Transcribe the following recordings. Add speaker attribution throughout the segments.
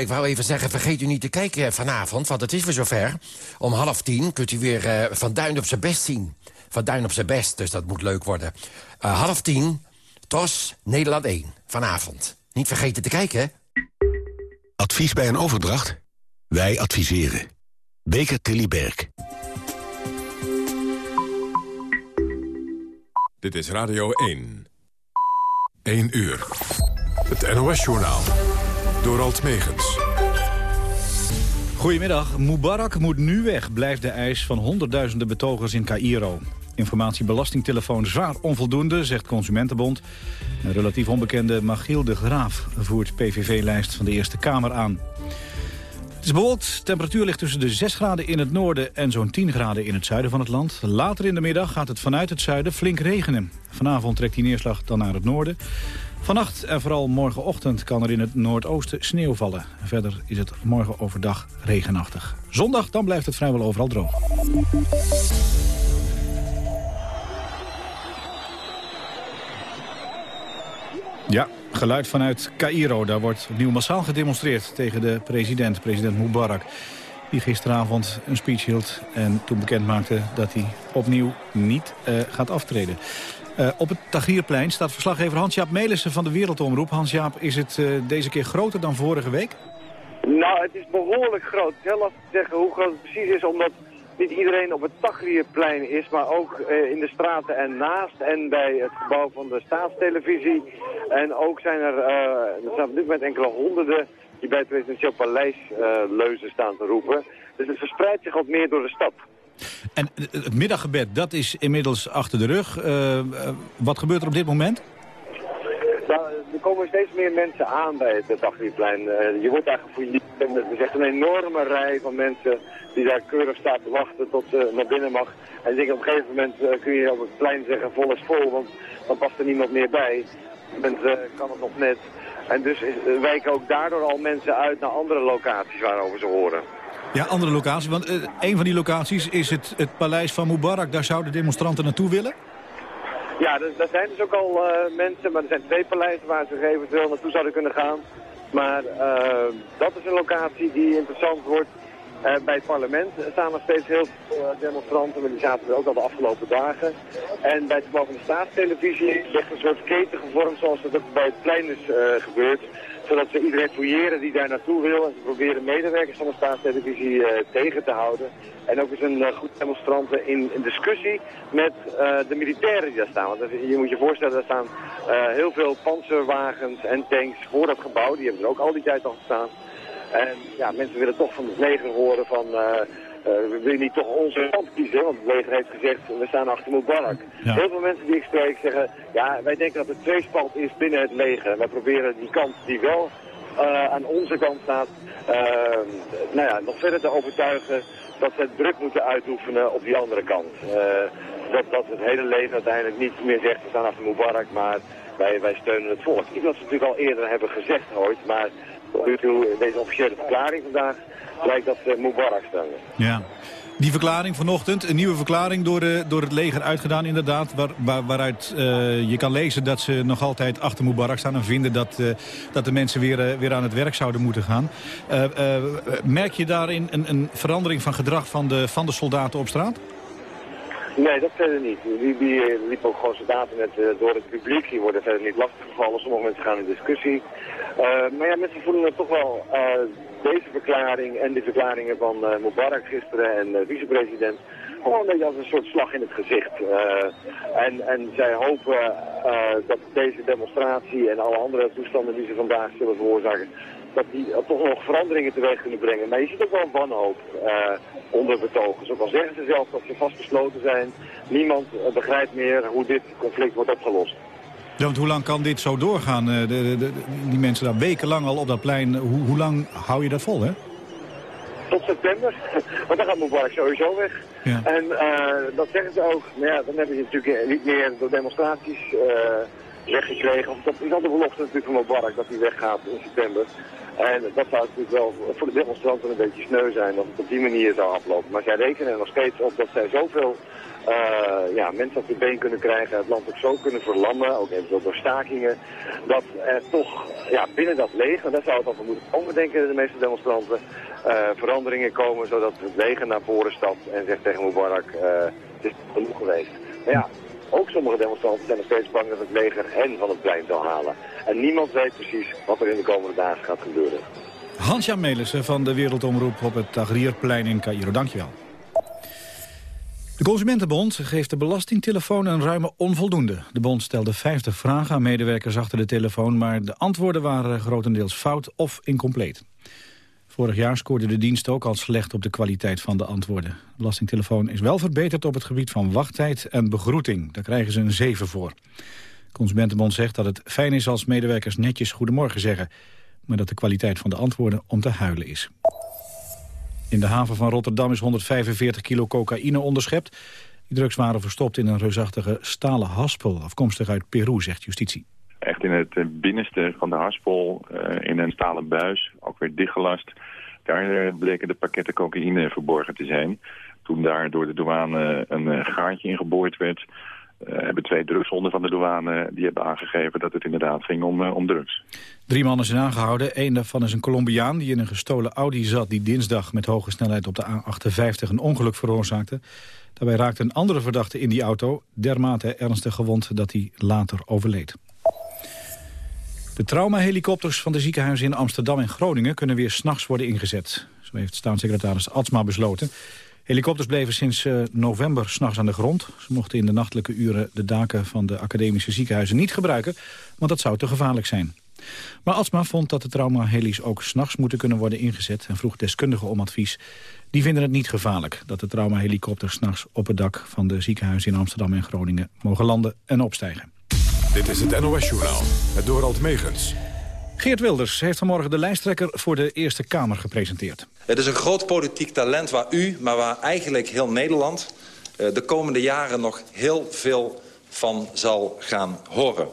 Speaker 1: Ik wou even zeggen, vergeet u niet te kijken vanavond, want het is weer zover. Om half tien kunt u weer uh, Van Duin op zijn best zien. Van Duin op zijn best, dus dat moet leuk worden. Uh, half tien, TOS, Nederland 1, vanavond. Niet vergeten te kijken,
Speaker 2: Advies bij een overdracht? Wij adviseren. Beker Tilly Berg.
Speaker 3: Dit is Radio 1. 1 uur. Het NOS-journaal. Door Alt Megens.
Speaker 4: Goedemiddag. Mubarak moet nu weg, blijft de eis van honderdduizenden betogers in Cairo. Informatiebelastingtelefoon zwaar onvoldoende, zegt Consumentenbond. Een relatief onbekende Magiel de Graaf voert PVV-lijst van de Eerste Kamer aan. Het is bewolkt. Temperatuur ligt tussen de 6 graden in het noorden en zo'n 10 graden in het zuiden van het land. Later in de middag gaat het vanuit het zuiden flink regenen. Vanavond trekt die neerslag dan naar het noorden. Vannacht en vooral morgenochtend kan er in het noordoosten sneeuw vallen. Verder is het morgen overdag regenachtig. Zondag dan blijft het vrijwel overal droog. Ja, geluid vanuit Cairo. Daar wordt opnieuw massaal gedemonstreerd tegen de president, president Mubarak. Die gisteravond een speech hield en toen bekend maakte dat hij opnieuw niet uh, gaat aftreden. Uh, op het Tahrirplein staat verslaggever Hans-Jaap Melissen van de Wereldomroep. Hans-Jaap, is het uh, deze keer groter dan vorige week?
Speaker 5: Nou, het is behoorlijk groot. Het is heel lastig te zeggen hoe groot het precies is, omdat niet iedereen op het Tahrirplein is, maar ook uh, in de straten en naast en bij het gebouw van de staatstelevisie. En ook zijn er, er staan op dit moment enkele honderden die bij het presidentieel paleis leuzen staan te roepen. Dus het verspreidt zich wat meer door de stad.
Speaker 4: En het middaggebed, dat is inmiddels achter de rug. Uh, wat gebeurt er op dit moment?
Speaker 5: Nou, er komen steeds meer mensen aan bij het Tahrirplein. Uh, je wordt daar gefouilleerd. Er is echt een enorme rij van mensen die daar keurig staan te wachten tot ze naar binnen mag. En ik denk op een gegeven moment kun je op het plein zeggen vol is vol, want dan past er niemand meer bij. Mensen kan het nog net. En dus wijken ook daardoor al mensen uit naar andere locaties waarover ze horen.
Speaker 4: Ja, andere locaties. Want uh, een van die locaties is het, het paleis van Mubarak. Daar zouden demonstranten naartoe willen?
Speaker 5: Ja, daar zijn dus ook al uh, mensen, maar er zijn twee paleizen waar ze eventueel naartoe zouden kunnen gaan. Maar uh, dat is een locatie die interessant wordt. bij het parlement staan nog steeds heel veel demonstranten, maar die zaten er ook al de afgelopen dagen. En bij het gebouw van de staatstelevisie ligt een soort keten gevormd zoals dat ook bij het plein is gebeurd zodat ze iedereen fouilleren die daar naartoe wil. En ze proberen medewerkers van de staatstelevisie uh, tegen te houden. En ook eens een uh, goed demonstranten in, discussie met uh, de militairen die daar staan. Want je moet je voorstellen, daar staan heel veel panzerwagens en tanks voor dat gebouw. Die hebben er ook al die tijd al gestaan. En ja, mensen willen toch van het leger horen van... Uh, we willen niet toch onze kant kiezen, want het leger heeft gezegd, we staan achter Mubarak. Ja. Heel veel mensen die ik spreek zeggen, ja, wij denken dat het tweespalt is binnen het leger. Wij proberen die kant die wel uh, aan onze kant staat, uh, nou ja, nog verder te overtuigen dat ze druk moeten uitoefenen op die andere kant. dat, dat het hele leger uiteindelijk niet meer zegt, we staan achter Mubarak, maar wij, wij steunen het volk. Iets wat ze natuurlijk al eerder hebben gezegd ooit, maar tot nu toe deze officiële verklaring vandaag lijkt dat uh, Mubarak steunen.
Speaker 4: Ja. Die verklaring vanochtend, een nieuwe verklaring door, uh, door het leger uitgedaan inderdaad... Waar, waar, waaruit uh, je kan lezen dat ze nog altijd achter Mubarak staan... en vinden dat, dat de mensen weer, weer aan het werk zouden moeten gaan. merk je daarin een, een verandering van gedrag van de, van de soldaten op straat?
Speaker 5: Nee, dat verder niet. Die, die liepen ook gewoon soldaten net door het publiek. Die worden verder niet lastiggevallen. Sommige mensen gaan in discussie. maar ja, mensen voelen toch wel deze verklaring en de verklaringen van Mubarak gisteren en vicepresident gewoon een beetje als een soort slag in het gezicht. En, en zij hopen dat deze demonstratie en alle andere toestanden die ze vandaag zullen veroorzaken, dat die toch nog veranderingen teweeg kunnen brengen. Maar je ziet ook wel een wanhoop onder betogers. Ook al zeggen ze zelf dat ze vastbesloten zijn, niemand begrijpt meer hoe dit conflict wordt opgelost.
Speaker 4: Ja, want hoe lang kan dit zo doorgaan? De, de, de, die mensen daar wekenlang al op dat plein. Hoe, hoe lang hou je dat vol, hè?
Speaker 5: Tot september. Want dan gaat Mubarak sowieso weg. Ja. En uh, dat zeggen ze ook. Maar ja, dan hebben ze natuurlijk niet meer door demonstraties uh, weggekregen. Of dat is al de belofte natuurlijk van Mubarak dat hij weggaat in september. En dat zou natuurlijk wel voor de demonstranten een beetje sneu zijn dat het op die manier zou aflopen. Maar zij rekenen nog steeds op dat zij zoveel uh, ja, mensen op de been kunnen krijgen, het land ook zo kunnen verlammen, ook eventueel door stakingen, dat er toch ja, binnen dat leger, daar zou het over moeten denken de meeste demonstranten, uh, veranderingen komen zodat het leger naar voren stapt en zegt tegen Mubarak, uh, het is genoeg geweest. Ja, ook sommige demonstranten zijn nog steeds bang dat het leger hen van het plein zal halen. En niemand weet precies wat er in de komende dagen gaat gebeuren.
Speaker 4: Hans-Jan Melissen van de Wereldomroep op het Tagrierplein in Cairo. Dankjewel. De Consumentenbond geeft de belastingtelefoon een ruime onvoldoende. De bond stelde 50 vragen aan medewerkers achter de telefoon... maar de antwoorden waren grotendeels fout of incompleet. Vorig jaar scoorde de dienst ook al slecht op de kwaliteit van de antwoorden. De belastingtelefoon is wel verbeterd op het gebied van wachttijd en begroeting. Daar krijgen ze een 7 voor. Consumentenbond zegt dat het fijn is als medewerkers netjes goedemorgen zeggen... maar dat de kwaliteit van de antwoorden om te huilen is. In de haven van Rotterdam is 145 kilo cocaïne onderschept. Die drugs waren verstopt in een reusachtige stalen haspel... afkomstig uit Peru, zegt justitie.
Speaker 6: Echt in het binnenste van de haspel, uh, in een stalen buis, ook weer dichtgelast. Daar uh, bleken de pakketten cocaïne verborgen te zijn. Toen daar door de douane een gaatje ingeboord werd... hebben twee drugshonden van de douane die hebben aangegeven dat het inderdaad ging om, om drugs.
Speaker 4: Drie mannen zijn aangehouden. Eén daarvan is een Colombiaan die in een gestolen Audi zat... die dinsdag met hoge snelheid op de A58 een ongeluk veroorzaakte. Daarbij raakte een andere verdachte in die auto dermate ernstig gewond dat hij later overleed. De traumahelikopters van de ziekenhuizen in Amsterdam en Groningen... kunnen weer s'nachts worden ingezet. Zo heeft staatssecretaris Atsma besloten. Helikopters bleven sinds uh, november s'nachts aan de grond. Ze mochten in de nachtelijke uren de daken van de academische ziekenhuizen niet gebruiken... want dat zou te gevaarlijk zijn. Maar Atsma vond dat de traumaheli's ook s'nachts moeten kunnen worden ingezet... en vroeg deskundigen om advies. Die vinden het niet gevaarlijk dat de traumahelikopters s'nachts op het dak van de ziekenhuizen in Amsterdam en Groningen mogen landen en opstijgen.
Speaker 3: Dit is het NOS-journaal, het Dorald Megens.
Speaker 4: Geert Wilders heeft vanmorgen de lijsttrekker voor de Eerste Kamer gepresenteerd.
Speaker 7: Het is een groot politiek talent waar u, maar waar eigenlijk heel Nederland... Eh, de komende jaren nog heel veel van zal gaan horen.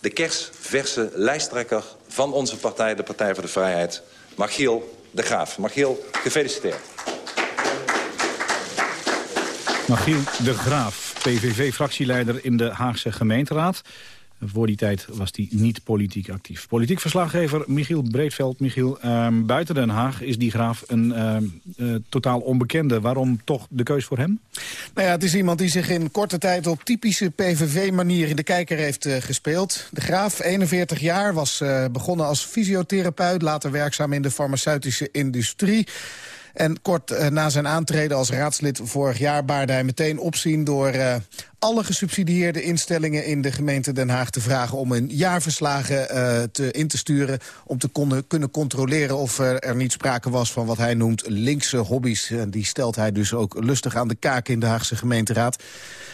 Speaker 7: De kersverse lijsttrekker van onze partij, de Partij voor de Vrijheid... Margiel de Graaf. Margiel, gefeliciteerd.
Speaker 4: Margiel de Graaf, PVV-fractieleider in de Haagse gemeenteraad. Voor die tijd was hij niet politiek actief. Politiek verslaggever Michiel Breedveld. Michiel, ehm, buiten Den Haag is die graaf een ehm, eh, totaal onbekende. Waarom toch de keus voor hem?
Speaker 8: Nou ja, het is iemand die zich in korte tijd op typische PVV-manier in de kijker heeft uh, gespeeld. De graaf, 41 jaar, was uh, begonnen als fysiotherapeut. Later werkzaam in de farmaceutische industrie. En kort uh, na zijn aantreden als raadslid vorig jaar baarde hij meteen opzien door uh, alle gesubsidieerde instellingen in de gemeente Den Haag te vragen om hun jaarverslagen uh, te, in te sturen... om te konden, kunnen controleren of er, niet sprake was van wat hij noemt linkse hobby's. En die stelt hij dus ook lustig aan de kaak in de Haagse gemeenteraad.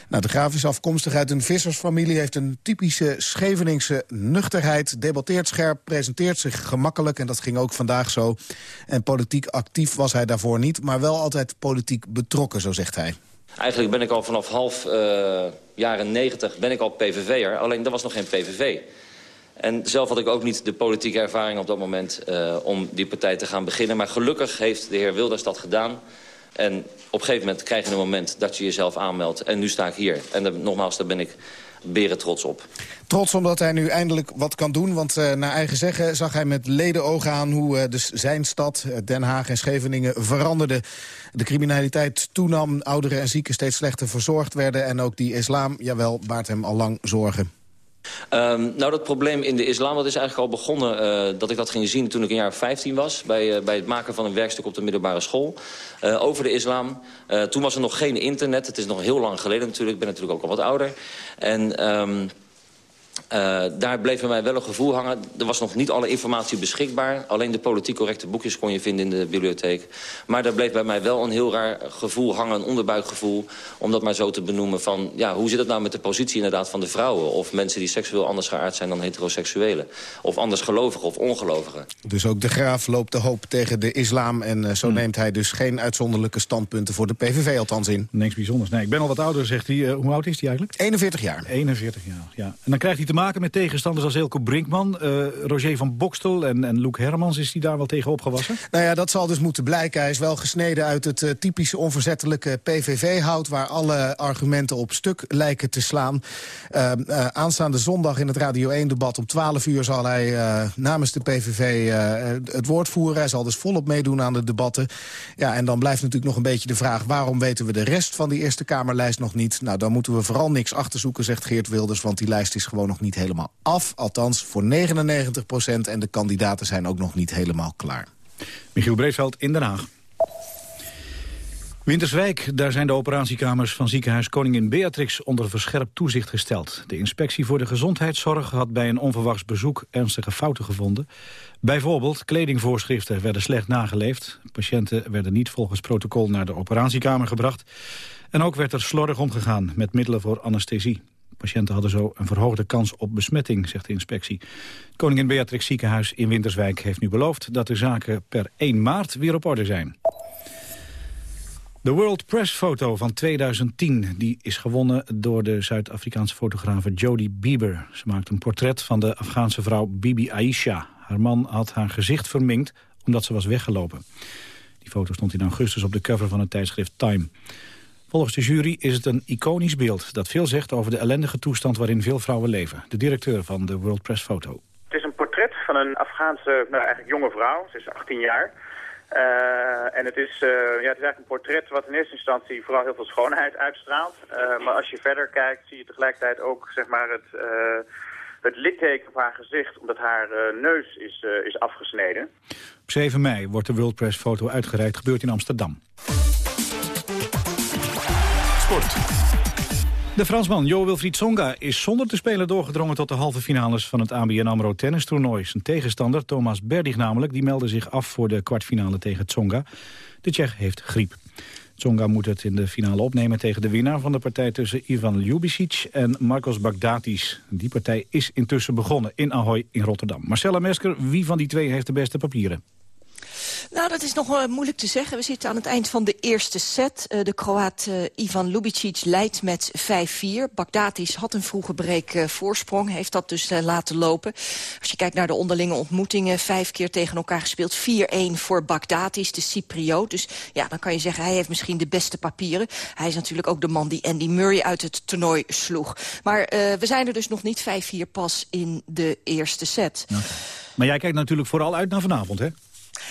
Speaker 8: Nou, de graaf is afkomstig uit een vissersfamilie... heeft een typische Scheveningse nuchterheid, debatteert scherp... presenteert zich gemakkelijk, en dat ging ook vandaag zo. En politiek actief was hij daarvoor niet... maar wel altijd politiek betrokken, zo zegt hij.
Speaker 9: Eigenlijk ben ik al vanaf half uh, jaren negentig ben ik al PVV'er. Alleen dat was nog geen PVV. En zelf had ik ook niet de politieke ervaring op dat moment uh, om die partij te gaan beginnen. Maar gelukkig heeft de heer Wilders dat gedaan. En op een gegeven moment krijg je een moment dat je jezelf aanmeldt. En nu sta ik hier. En nogmaals, daar ben ik beren trots op.
Speaker 8: Trots omdat hij nu eindelijk wat kan doen. Want uh, naar eigen zeggen zag hij met ledenogen aan... hoe uh, zijn stad, Den Haag en Scheveningen veranderde. De criminaliteit toenam, ouderen en zieken steeds slechter verzorgd werden... en ook die islam, jawel, baart hem al lang zorgen.
Speaker 9: Um, nou, dat probleem in de islam dat is eigenlijk al begonnen... Uh, dat ik dat ging zien toen ik een jaar 15 was... bij, uh, bij het maken van een werkstuk op de middelbare school... Uh, over de islam. toen was er nog geen internet. Het is nog heel lang geleden natuurlijk. Ik ben natuurlijk ook al wat ouder. En... Um, uh, daar bleef bij mij wel een gevoel hangen. Er was nog niet alle informatie beschikbaar. Alleen de politiek correcte boekjes kon je vinden in de bibliotheek. Maar daar bleef bij mij wel een heel raar gevoel hangen, een onderbuikgevoel. Om dat maar zo te benoemen van, ja, hoe zit het nou met de positie inderdaad van de vrouwen? Of mensen die seksueel anders geaard zijn dan heteroseksuelen? Of anders gelovigen of ongelovigen?
Speaker 8: Dus ook de graaf loopt de hoop tegen de islam. En uh, zo hmm. neemt hij dus geen uitzonderlijke standpunten voor de PVV althans in.
Speaker 4: Niks bijzonders. Nee, ik ben al wat ouder, zegt hij. Uh, hoe oud is hij eigenlijk?
Speaker 8: 41 jaar.
Speaker 4: 41 jaar, ja. En dan krijgt hij te maken met tegenstanders als Elko Brinkman. Uh, Roger van Bokstel en, en Luc Hermans, is hij daar wel tegen opgewassen?
Speaker 8: Nou ja, dat zal dus moeten blijken. Hij is wel gesneden uit het uh, typische onverzettelijke PVV-hout... waar alle argumenten op stuk lijken te slaan. Uh, aanstaande zondag in het Radio 1-debat om 12 uur... zal hij namens de PVV het woord voeren. Hij zal dus volop meedoen aan de debatten. Ja, en dan blijft natuurlijk nog een beetje de vraag... waarom weten we de rest van die Eerste Kamerlijst nog niet? Nou, dan moeten we vooral niks achterzoeken, zegt Geert Wilders... want die lijst is gewoon nog niet helemaal af. Althans, voor 99 procent. En de kandidaten zijn ook nog niet helemaal klaar.
Speaker 4: Michiel Breedveld in Den Haag. Winterswijk, daar zijn de operatiekamers van ziekenhuis Koningin Beatrix onder verscherpt toezicht gesteld. De inspectie voor de gezondheidszorg had bij een onverwachts bezoek ernstige fouten gevonden. Bijvoorbeeld, kledingvoorschriften werden slecht nageleefd. Patiënten werden niet volgens protocol naar de operatiekamer gebracht. En ook werd er slordig omgegaan met middelen voor anesthesie. Patiënten hadden zo een verhoogde kans op besmetting, zegt de inspectie. Koningin Beatrix ziekenhuis in Winterswijk heeft nu beloofd... dat de zaken per 1 maart weer op orde zijn. De World Press Foto van 2010 die is gewonnen door de Zuid-Afrikaanse fotografe Jodie Bieber. Ze maakt een portret van de Afghaanse vrouw Bibi Aisha. Haar man had haar gezicht verminkt omdat ze was weggelopen. Die foto stond in augustus op de cover van het tijdschrift Time. Volgens de jury is het een iconisch beeld dat veel zegt over de ellendige toestand waarin veel vrouwen leven. De directeur van de World Press Foto.
Speaker 10: Het is een portret van een Afghaanse, nou eigenlijk jonge vrouw. Ze is 18 jaar. Uh, en het is, uh, ja, het is eigenlijk een portret wat in eerste instantie vooral heel veel schoonheid uitstraalt. Uh, maar als je verder kijkt zie je tegelijkertijd ook zeg maar, het, het litteken op haar gezicht... omdat haar neus is, is afgesneden.
Speaker 4: Op 7 mei wordt de World Press foto uitgereikt. Gebeurt in Amsterdam. De Fransman Jo Wilfried Songa is zonder te spelen doorgedrongen tot de halve finales van het ABN AMRO tennistoernooi. Zijn tegenstander, Thomas Berdig namelijk, die meldde zich af voor de kwartfinale tegen Tsonga. De Tsjech heeft griep. Tsonga moet het in de finale opnemen tegen de winnaar van de partij tussen Ivan Ljubicic en Marcos Bagdatis. Die partij is intussen begonnen in Ahoy in Rotterdam. Marcella Mesker, wie van die twee heeft de beste papieren?
Speaker 11: Nou, dat is nog moeilijk te zeggen. We zitten aan het eind van de eerste set. Uh, de Kroaat uh, Ivan Lubicic leidt met 5-4. Bagdatis had een vroege break uh, voorsprong, heeft dat dus laten lopen. Als je kijkt naar de onderlinge ontmoetingen, vijf keer tegen elkaar gespeeld. 4-1 voor Bagdatis, de Cypriot. Dus ja, dan kan je zeggen, hij heeft misschien de beste papieren. Hij is natuurlijk ook de man die Andy Murray uit het toernooi sloeg. Maar we zijn er dus nog niet 5-4 pas in de eerste set. Okay.
Speaker 4: Maar jij kijkt natuurlijk vooral uit naar vanavond, hè?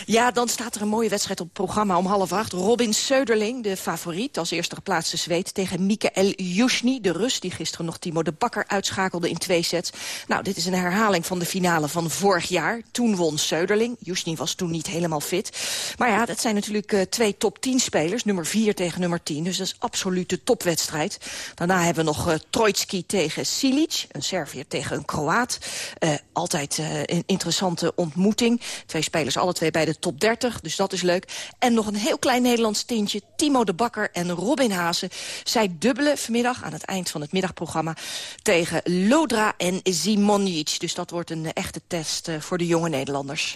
Speaker 11: Ja, dan staat er een mooie wedstrijd op het programma om half acht. Robin Söderling, de favoriet, als eerste geplaatste Zweed... tegen Mikael Jushny, de Rus, die gisteren nog Timo de Bakker uitschakelde in twee sets. Nou, dit is een herhaling van de finale van vorig jaar. Toen won Söderling. Jushny was toen niet helemaal fit. Maar ja, dat zijn natuurlijk uh, twee top 10 spelers. Nummer 4 tegen nummer 10. Dus dat is absoluut de topwedstrijd. Daarna hebben we nog uh, Trojtski tegen Silic. Een Serviër tegen een Kroaat. Uh, altijd een interessante ontmoeting. Twee spelers, alle twee bij de top 30, dus dat is leuk. En nog een heel klein Nederlands tintje. Timo de Bakker en Robin Hazen. Zij dubbelen vanmiddag aan het eind van het middagprogramma... tegen Lodra en Simonic. Dus dat wordt een echte test uh, voor de jonge Nederlanders.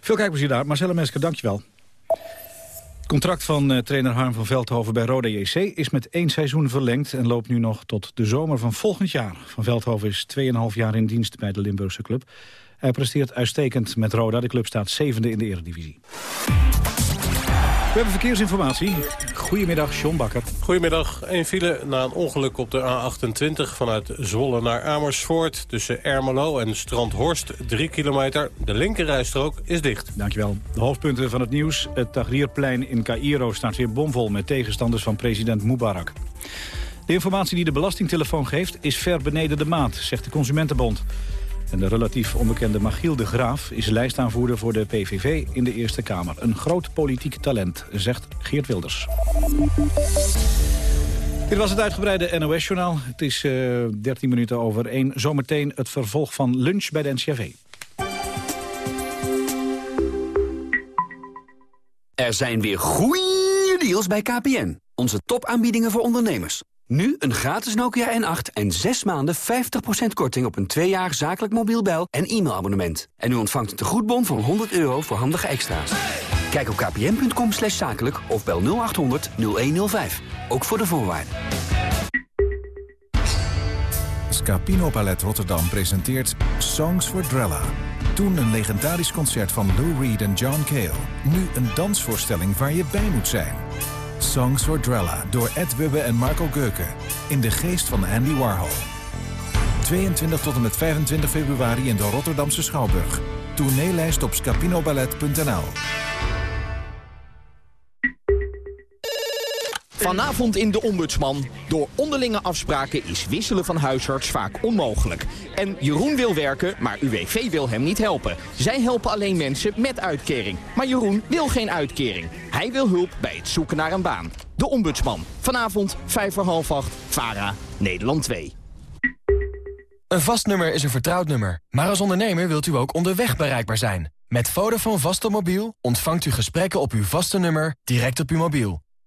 Speaker 4: Veel kijkplezier daar. Marcella Mesker, dankjewel. Het contract van uh, trainer Harm van Veldhoven bij Roda JC is met één seizoen verlengd en loopt nu nog tot de zomer van volgend jaar. Van Veldhoven is 2,5 jaar in dienst bij de Limburgse club. Hij presteert uitstekend met Roda. De club staat zevende in de eredivisie. We hebben verkeersinformatie. Goedemiddag, John Bakker.
Speaker 12: Goedemiddag. Een file na een ongeluk op de A28 vanuit Zwolle naar Amersfoort... tussen Ermelo en Strandhorst, 3 kilometer. De linkerrijstrook is dicht.
Speaker 4: Dankjewel. De hoofdpunten van het nieuws. Het Tahrirplein in Cairo staat weer bomvol... met tegenstanders van president Mubarak. De informatie die de belastingtelefoon geeft is ver beneden de maat, zegt de Consumentenbond. En de relatief onbekende Machiel de Graaf is lijstaanvoerder voor de PVV in de Eerste Kamer. Een groot politiek talent, zegt Geert Wilders. Dit was het uitgebreide NOS-journaal. Het is uh, eh, 13 minuten over 1. Zometeen het vervolg van lunch bij de NCRV.
Speaker 13: Er zijn weer goede deals bij KPN. Onze topaanbiedingen voor ondernemers. Nu een gratis Nokia N8 en 6 maanden 50% korting op een 2 jaar zakelijk mobiel bel- en e-mailabonnement. En u ontvangt een tegoedbon van 100 euro voor handige extra's. Kijk op kpn.com slash zakelijk of bel 0800 0105. Ook voor de voorwaarden.
Speaker 14: Scapino Ballet Rotterdam presenteert Songs for Drella. Toen een legendarisch concert van Lou Reed en John Cale. Nu een dansvoorstelling waar je bij moet zijn. Songs for Drella door Ed Wubbe en Marco Geuken. In de geest van Andy Warhol. 22 tot en met 25 februari in de Rotterdamse Schouwburg. Tourneelijst op scapinoballet.nl
Speaker 15: Vanavond in De Ombudsman. Door onderlinge afspraken is wisselen van huisarts vaak onmogelijk. En Jeroen wil werken, maar UWV wil hem niet helpen. Zij helpen alleen mensen met uitkering. Maar Jeroen wil geen uitkering. Hij wil hulp bij het zoeken naar een baan. De Ombudsman. Vanavond, vijf voor half acht. VARA, Nederland 2.
Speaker 16: Een vast nummer is een vertrouwd nummer. Maar als ondernemer wilt u ook onderweg bereikbaar zijn. Met Vodafone Vastomobiel ontvangt u gesprekken op uw vaste nummer direct op uw mobiel.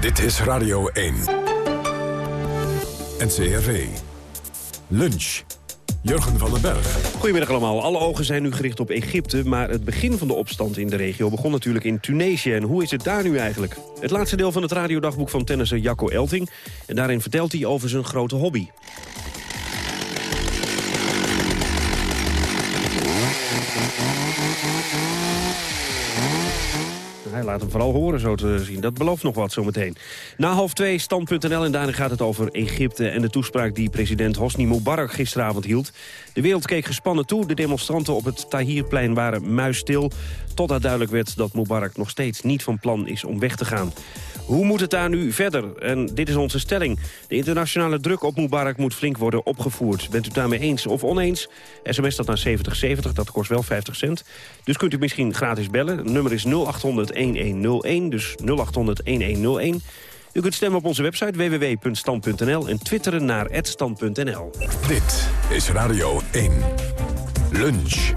Speaker 3: Dit is Radio 1. NCRV. Lunch. Jurgen van den Berg.
Speaker 17: Goedemiddag allemaal. Alle ogen zijn nu gericht op Egypte... maar het begin van de opstand in de regio begon natuurlijk in Tunesië. En hoe is het daar nu eigenlijk? Het laatste deel van het radiodagboek van tennisser Jacco Elting. En daarin vertelt hij over zijn grote hobby. Laat hem vooral horen zo te zien. Dat belooft nog wat zometeen. Na half twee stand.nl en daarin gaat het over Egypte... en de toespraak die president Hosni Mubarak gisteravond hield. De wereld keek gespannen toe. De demonstranten op het Tahrirplein waren muisstil. Totdat duidelijk werd dat Mubarak nog steeds niet van plan is om weg te gaan. Hoe moet het daar nu verder? En dit is onze stelling. De internationale druk op Mubarak moet flink worden opgevoerd. Bent u daarmee eens of oneens? SMS dat naar 7070, dat kost wel 50 cent. Dus kunt u misschien gratis bellen. Het nummer is 0800-1101, dus 0800-1101. U kunt stemmen op onze website www.stand.nl en twitteren naar @stand.nl.
Speaker 3: Dit is Radio 1. Lunch.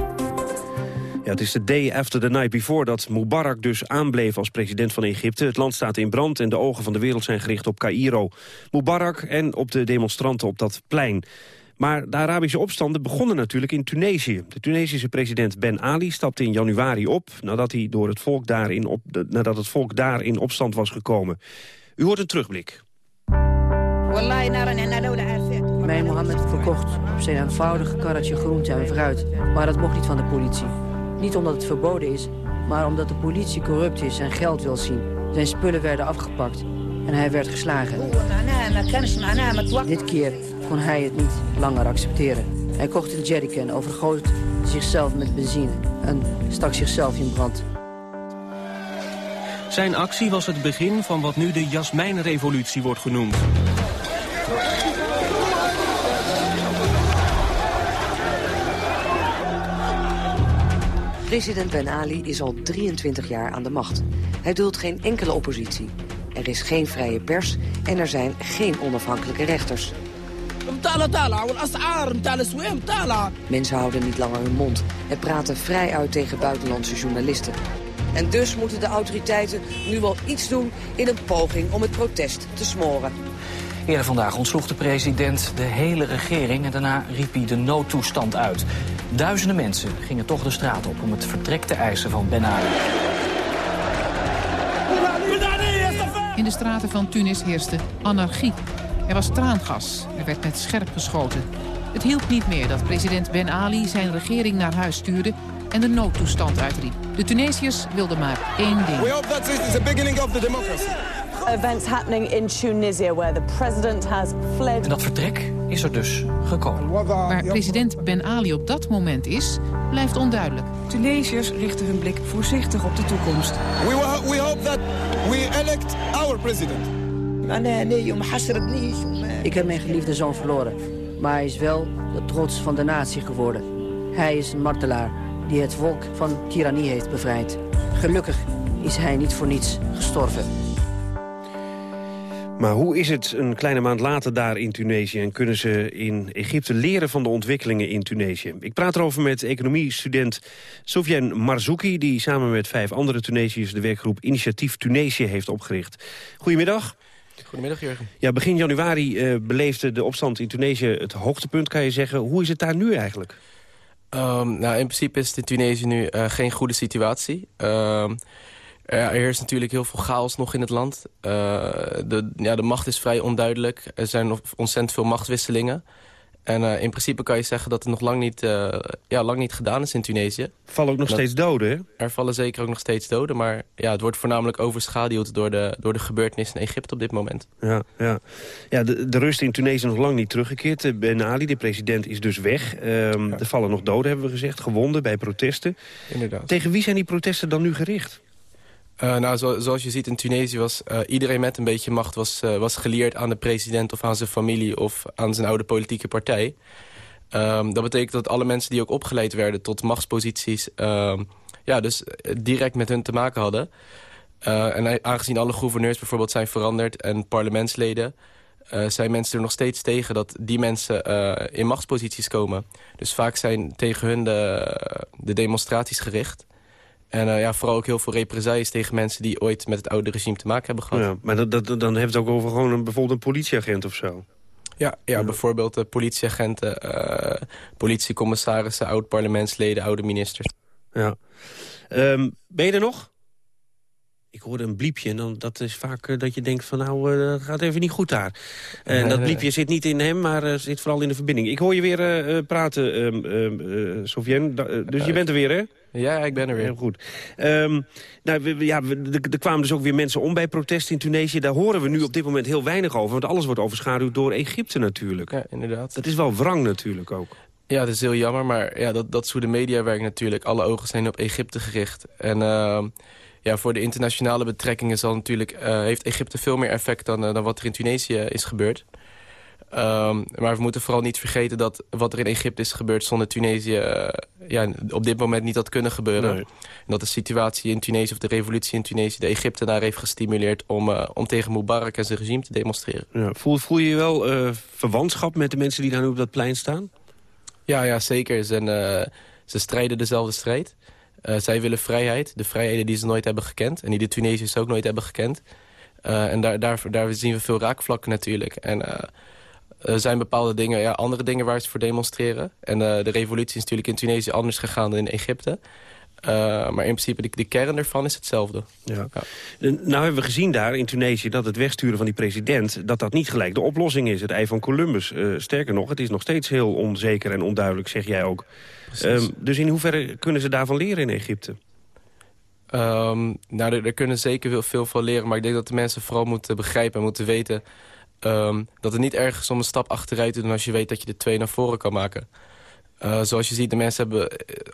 Speaker 17: Ja, het is de day after the night before dat Mubarak dus aanbleef als president van Egypte. Het land staat in brand en de ogen van de wereld zijn gericht op Cairo. Mubarak en op de demonstranten op dat plein. Maar de Arabische opstanden begonnen natuurlijk in Tunesië. De Tunesische president Ben Ali stapte in januari op... nadat, hij door het, volk daarin op, nadat het volk daar in opstand was gekomen. U hoort een terugblik.
Speaker 18: Mij Mohammed verkocht op zijn eenvoudige karretje groente en fruit. Maar dat mocht niet van de politie. Niet omdat het verboden is, maar omdat de politie corrupt is en geld wil zien. Zijn spullen werden afgepakt en hij werd geslagen. Dit keer kon hij het niet langer accepteren. Hij kocht een jerrycan, overgoot zichzelf met benzine en stak zichzelf in brand.
Speaker 19: Zijn actie was het begin van wat nu de Jasmijnrevolutie wordt genoemd.
Speaker 20: President Ben Ali is al 23 jaar aan de macht. Hij duldt geen enkele oppositie. Er is geen vrije pers en er zijn geen onafhankelijke rechters. Mensen houden niet langer hun mond en praten vrij uit tegen buitenlandse journalisten. En dus moeten de autoriteiten nu wel iets doen in een poging om het protest te smoren.
Speaker 21: Eerder vandaag ontsloeg de president de hele regering en daarna riep hij de noodtoestand uit. Duizenden mensen gingen toch de straat op om het vertrek te eisen van Ben Ali.
Speaker 22: In de straten van Tunis heerste anarchie. Er was traangas, er werd met scherp geschoten. Het hielp niet meer dat president Ben Ali zijn regering naar huis stuurde en de noodtoestand uitriep. De Tunesiërs wilden maar één ding.
Speaker 23: We hope that this is the beginning of the democracy.
Speaker 24: Events happening in Tunisia where the president has fled.
Speaker 21: En dat vertrek is er dus gekomen.
Speaker 22: Waar president Ben Ali op dat moment is, blijft onduidelijk.
Speaker 25: Tunesiërs richten hun blik voorzichtig op de toekomst.
Speaker 23: We, we hope that we elect our president.
Speaker 18: Ik heb mijn geliefde zoon verloren, maar hij is wel de trots van de natie geworden. Hij is een martelaar die het volk van tirannie heeft bevrijd. Gelukkig is hij niet voor niets gestorven.
Speaker 17: Maar hoe is het een kleine maand later daar in Tunesië... en kunnen ze in Egypte leren van de ontwikkelingen in Tunesië? Ik praat erover met economiestudent Sofiane Marzouki... die samen met vijf andere Tunesiërs de werkgroep Initiatief Tunesië heeft opgericht. Goedemiddag.
Speaker 26: Goedemiddag, Jurgen.
Speaker 17: Ja, begin januari uh, beleefde de opstand in Tunesië het hoogtepunt, kan je zeggen. Hoe is het daar nu eigenlijk?
Speaker 26: Um, nou, in principe is het in Tunesië nu uh, geen goede situatie. Um, er heerst natuurlijk heel veel chaos nog in het land. Uh, de, ja, de macht is vrij onduidelijk. Er zijn ontzettend veel machtswisselingen. En uh, in principe kan je zeggen dat het nog lang niet, uh, ja, lang niet gedaan is in Tunesië.
Speaker 17: Vallen ook nog
Speaker 26: dat,
Speaker 17: steeds doden, hè?
Speaker 26: Er vallen zeker ook nog steeds doden. Maar ja, het wordt voornamelijk overschaduwd door de, door de gebeurtenissen in Egypte op dit moment.
Speaker 17: Ja, ja. ja de, de rust in Tunesië nog lang niet teruggekeerd. Ben Ali, de president, is dus weg. Um, ja. Er vallen nog doden, hebben we gezegd. Gewonden bij protesten.
Speaker 26: Inderdaad.
Speaker 17: Tegen wie zijn die protesten dan nu gericht?
Speaker 26: Uh, nou, zo, zoals je ziet in Tunesië was uh, iedereen met een beetje macht... Was, uh, was geleerd aan de president of aan zijn familie of aan zijn oude politieke partij. Um, dat betekent dat alle mensen die ook opgeleid werden tot machtsposities... Um, ja, dus direct met hun te maken hadden. en aangezien alle gouverneurs bijvoorbeeld zijn veranderd en parlementsleden... zijn mensen er nog steeds tegen dat die mensen in machtsposities komen. Dus vaak zijn tegen hun de demonstraties gericht... En uh, ja, vooral ook heel veel represailles tegen mensen... die ooit met het oude regime te maken hebben gehad.
Speaker 17: Ja, maar dat, dat, dan heeft het ook over gewoon een, bijvoorbeeld een politieagent of zo.
Speaker 26: Ja, ja, ja. bijvoorbeeld uh, politieagenten, uh, politiecommissarissen... oud-parlementsleden, oude ministers.
Speaker 17: Ja. Um, ben je er nog? Ik hoorde een bliepje en dan, dat is vaak dat je denkt van nou, dat gaat even niet goed daar. En dat bliepje zit niet in hem, maar zit vooral in de verbinding. Ik hoor je weer praten, um, Sofiane. dus je bent er weer, hè?
Speaker 26: Ja, ik ben er weer.
Speaker 17: Heel goed. Um, nou, we, ja, er kwamen dus ook weer mensen om bij protesten in Tunesië. Daar horen we nu op dit moment heel weinig over. Want alles wordt overschaduwd door Egypte natuurlijk.
Speaker 26: Ja, inderdaad.
Speaker 17: Dat is wel wrang natuurlijk ook.
Speaker 26: Ja, dat is heel jammer. Maar ja, dat, dat is hoe de media werkt natuurlijk. Alle ogen zijn op Egypte gericht. En uh, ja, voor de internationale betrekkingen zal natuurlijk, uh, heeft Egypte veel meer effect dan, uh, dan wat er in Tunesië is gebeurd. Um, maar we moeten vooral niet vergeten dat wat er in Egypte is gebeurd... zonder Tunesië uh, ja, op dit moment niet had kunnen gebeuren.
Speaker 17: Nee.
Speaker 26: En dat de situatie in Tunesië of de revolutie in Tunesië... de Egyptenaren heeft gestimuleerd om, uh, om tegen Mubarak en zijn regime te demonstreren.
Speaker 17: Ja, voel, voel je je wel uh, verwantschap met de mensen die daar nu op dat plein staan?
Speaker 26: Ja, ja zeker. Ze, ze strijden dezelfde strijd. zij willen vrijheid, de vrijheden die ze nooit hebben gekend... en die de Tunesiërs ook nooit hebben gekend. en daar, daar, daar zien we veel raakvlakken natuurlijk. En er zijn bepaalde dingen, ja, andere dingen waar ze voor demonstreren. En uh, de revolutie is natuurlijk in Tunesië anders gegaan dan in Egypte. Uh, maar in principe, de, de, kern ervan is hetzelfde.
Speaker 17: Ja. ja. Nou hebben we gezien daar in Tunesië dat het wegsturen van die president... dat dat niet gelijk de oplossing is, het ei van Columbus. Uh, sterker nog, het is nog steeds heel onzeker en onduidelijk, zeg jij ook. Um, dus in hoeverre kunnen ze daarvan leren in Egypte?
Speaker 26: Um, nou, er, er kunnen zeker veel, veel van leren. Maar ik denk dat de mensen vooral moeten begrijpen en moeten weten... Um, dat het niet erg is om een stap achteruit te doen... als je weet dat je de twee naar voren kan maken. Uh, zoals je ziet, de mensen hebben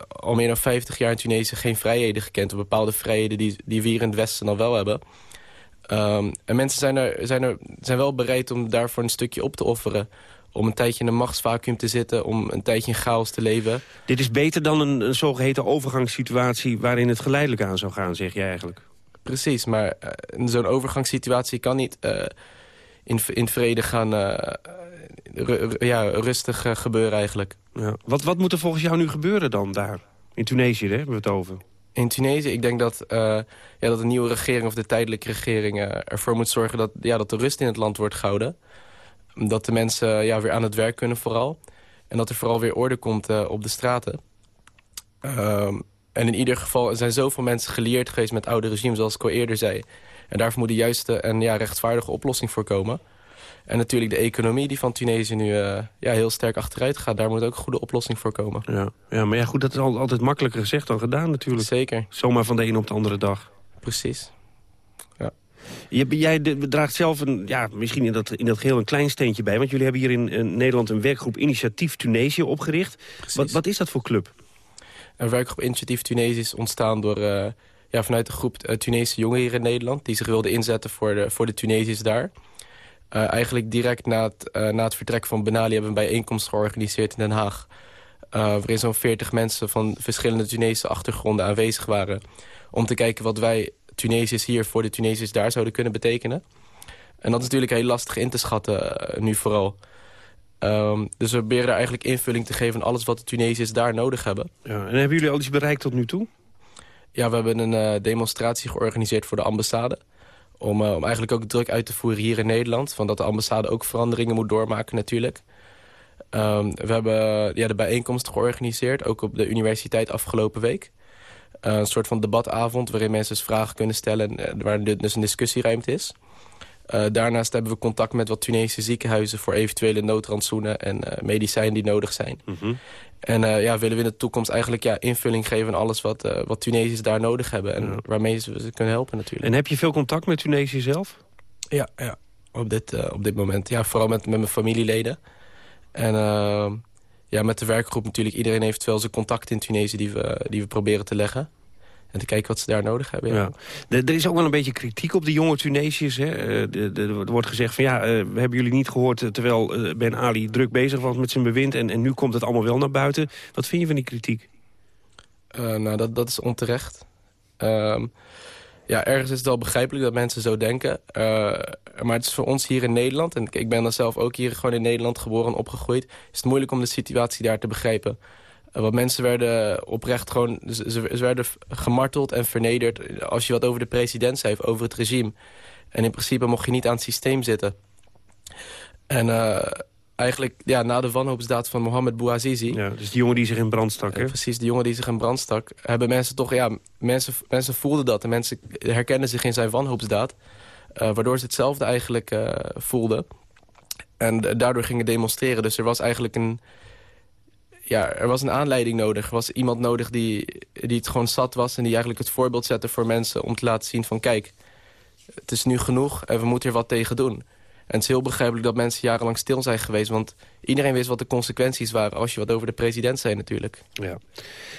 Speaker 26: al meer dan 50 jaar in Tunesië... geen vrijheden gekend, of bepaalde vrijheden die, die we hier in het Westen al wel hebben. Um, en mensen zijn, er, zijn, er, zijn wel bereid om daarvoor een stukje op te offeren om een tijdje in een machtsvacuum te zitten... om een tijdje in chaos te leven.
Speaker 17: Dit is beter dan een, een zogeheten overgangssituatie... waarin het geleidelijk aan zou gaan, zeg je eigenlijk?
Speaker 26: Precies, maar uh, zo'n overgangssituatie kan niet... Uh, in, in vrede gaan ru, ja, rustig uh, gebeuren eigenlijk.
Speaker 17: Ja. Wat, wat moet er volgens jou nu gebeuren dan daar? In Tunesië hè, hebben we het over.
Speaker 26: In Tunesië, ik denk dat, uh, ja, dat de nieuwe regering of de tijdelijke regering ervoor moet zorgen dat, ja, dat de rust in het land wordt gehouden. Dat de mensen ja, weer aan het werk kunnen vooral. En dat er vooral weer orde komt op de straten. Um, en in ieder geval zijn zoveel mensen geleerd geweest met oude regimes, zoals ik al eerder zei. En daarvoor moet de juiste en ja, rechtvaardige oplossing voor komen. En natuurlijk de economie die van Tunesië nu uh, ja, heel sterk achteruit gaat. Daar moet ook een goede oplossing voor komen.
Speaker 17: Ja, ja maar ja, goed, dat is altijd makkelijker gezegd dan gedaan natuurlijk.
Speaker 26: Zeker.
Speaker 17: Zomaar van de een op de andere dag.
Speaker 26: Precies. Ja.
Speaker 17: Je, jij draagt zelf een, ja, misschien in dat, in dat geheel een klein steentje bij. Want jullie hebben hier in, in Nederland een werkgroep Initiatief Tunesië opgericht. Wat, wat is dat voor club?
Speaker 26: Een werkgroep Initiatief Tunesië is ontstaan door... Uh, ja, vanuit de groep uh, Tunesische jongeren in Nederland... die zich wilden inzetten voor de, voor de Tunesiërs daar. Uh, eigenlijk direct na het, uh, na het vertrek van Ben Ali hebben we een bijeenkomst georganiseerd in Den Haag. Waarin zo'n 40 mensen van verschillende Tunesische achtergronden aanwezig waren. Om te kijken wat wij Tunesiërs hier voor de Tunesiërs daar zouden kunnen betekenen. En dat is natuurlijk heel lastig in te schatten, eh, nu vooral. Ehm, dus we proberen eigenlijk invulling te geven aan alles wat de Tunesiërs daar nodig hebben.
Speaker 17: Ja, en hebben jullie al iets bereikt tot nu toe?
Speaker 26: Ja, we hebben een uh, demonstratie georganiseerd voor de ambassade. Om, uh, om eigenlijk ook druk uit te voeren hier in Nederland. Van dat de ambassade ook veranderingen moet doormaken natuurlijk. Um, we hebben ja, de bijeenkomst georganiseerd, ook op de universiteit afgelopen week. Een soort van debatavond waarin mensen dus vragen kunnen stellen... en waar dus een discussieruimte is. Daarnaast hebben we contact met wat Tunesische ziekenhuizen... voor eventuele noodrandsoenen en medicijnen die nodig zijn. Mm. En uh, ja, willen we in de toekomst eigenlijk ja, invulling geven... aan alles wat, wat Tunesiërs daar nodig hebben... en waarmee ze ze kunnen helpen natuurlijk.
Speaker 17: En heb je veel contact met Tunesië zelf?
Speaker 26: Ja, ja op, dit, op dit moment. Ja, vooral met, met mijn familieleden. En ja, met de werkgroep natuurlijk. Iedereen heeft wel zijn contact in Tunesië die we, die we proberen te leggen. En te kijken wat ze daar nodig hebben. Ja.
Speaker 17: ja. Er is ook wel een beetje kritiek op de jonge Tunesiërs. Hè? Er wordt gezegd van ja, we hebben jullie niet gehoord... terwijl Ben Ali druk bezig was met zijn bewind... en, en nu komt het allemaal wel naar buiten. Wat vind je van die kritiek?
Speaker 26: Uh, nou, dat, dat is onterecht. Um, ja, ergens is het wel begrijpelijk dat mensen zo denken. Uh, maar het is voor ons hier in Nederland... en ik ben dan zelf ook hier gewoon in Nederland geboren en opgegroeid... is het moeilijk om de situatie daar te begrijpen. Uh, want mensen werden oprecht gewoon... Ze, ze, werden gemarteld en vernederd... als je wat over de president zei of over het regime. En in principe mocht je niet aan het systeem zitten. En... Uh, eigenlijk ja, na de wanhoopsdaad van Mohamed Bouazizi...
Speaker 17: Ja, dus die jongen die zich in brand stak, hè?
Speaker 26: Precies, die jongen die zich in brand stak... hebben mensen toch, ja, mensen, mensen voelden dat... en mensen herkenden zich in zijn wanhoopsdaad... Uh, waardoor ze hetzelfde eigenlijk uh, voelden. En daardoor gingen demonstreren. Dus er was eigenlijk een... Ja, er was een aanleiding nodig. Er was iemand nodig die, die het gewoon zat was... en die eigenlijk het voorbeeld zette voor mensen... om te laten zien van, kijk, het is nu genoeg... en we moeten er wat tegen doen. En het is heel begrijpelijk dat mensen jarenlang stil zijn geweest. Want iedereen wist wat de consequenties waren als je wat over de president zei natuurlijk.
Speaker 17: Ja.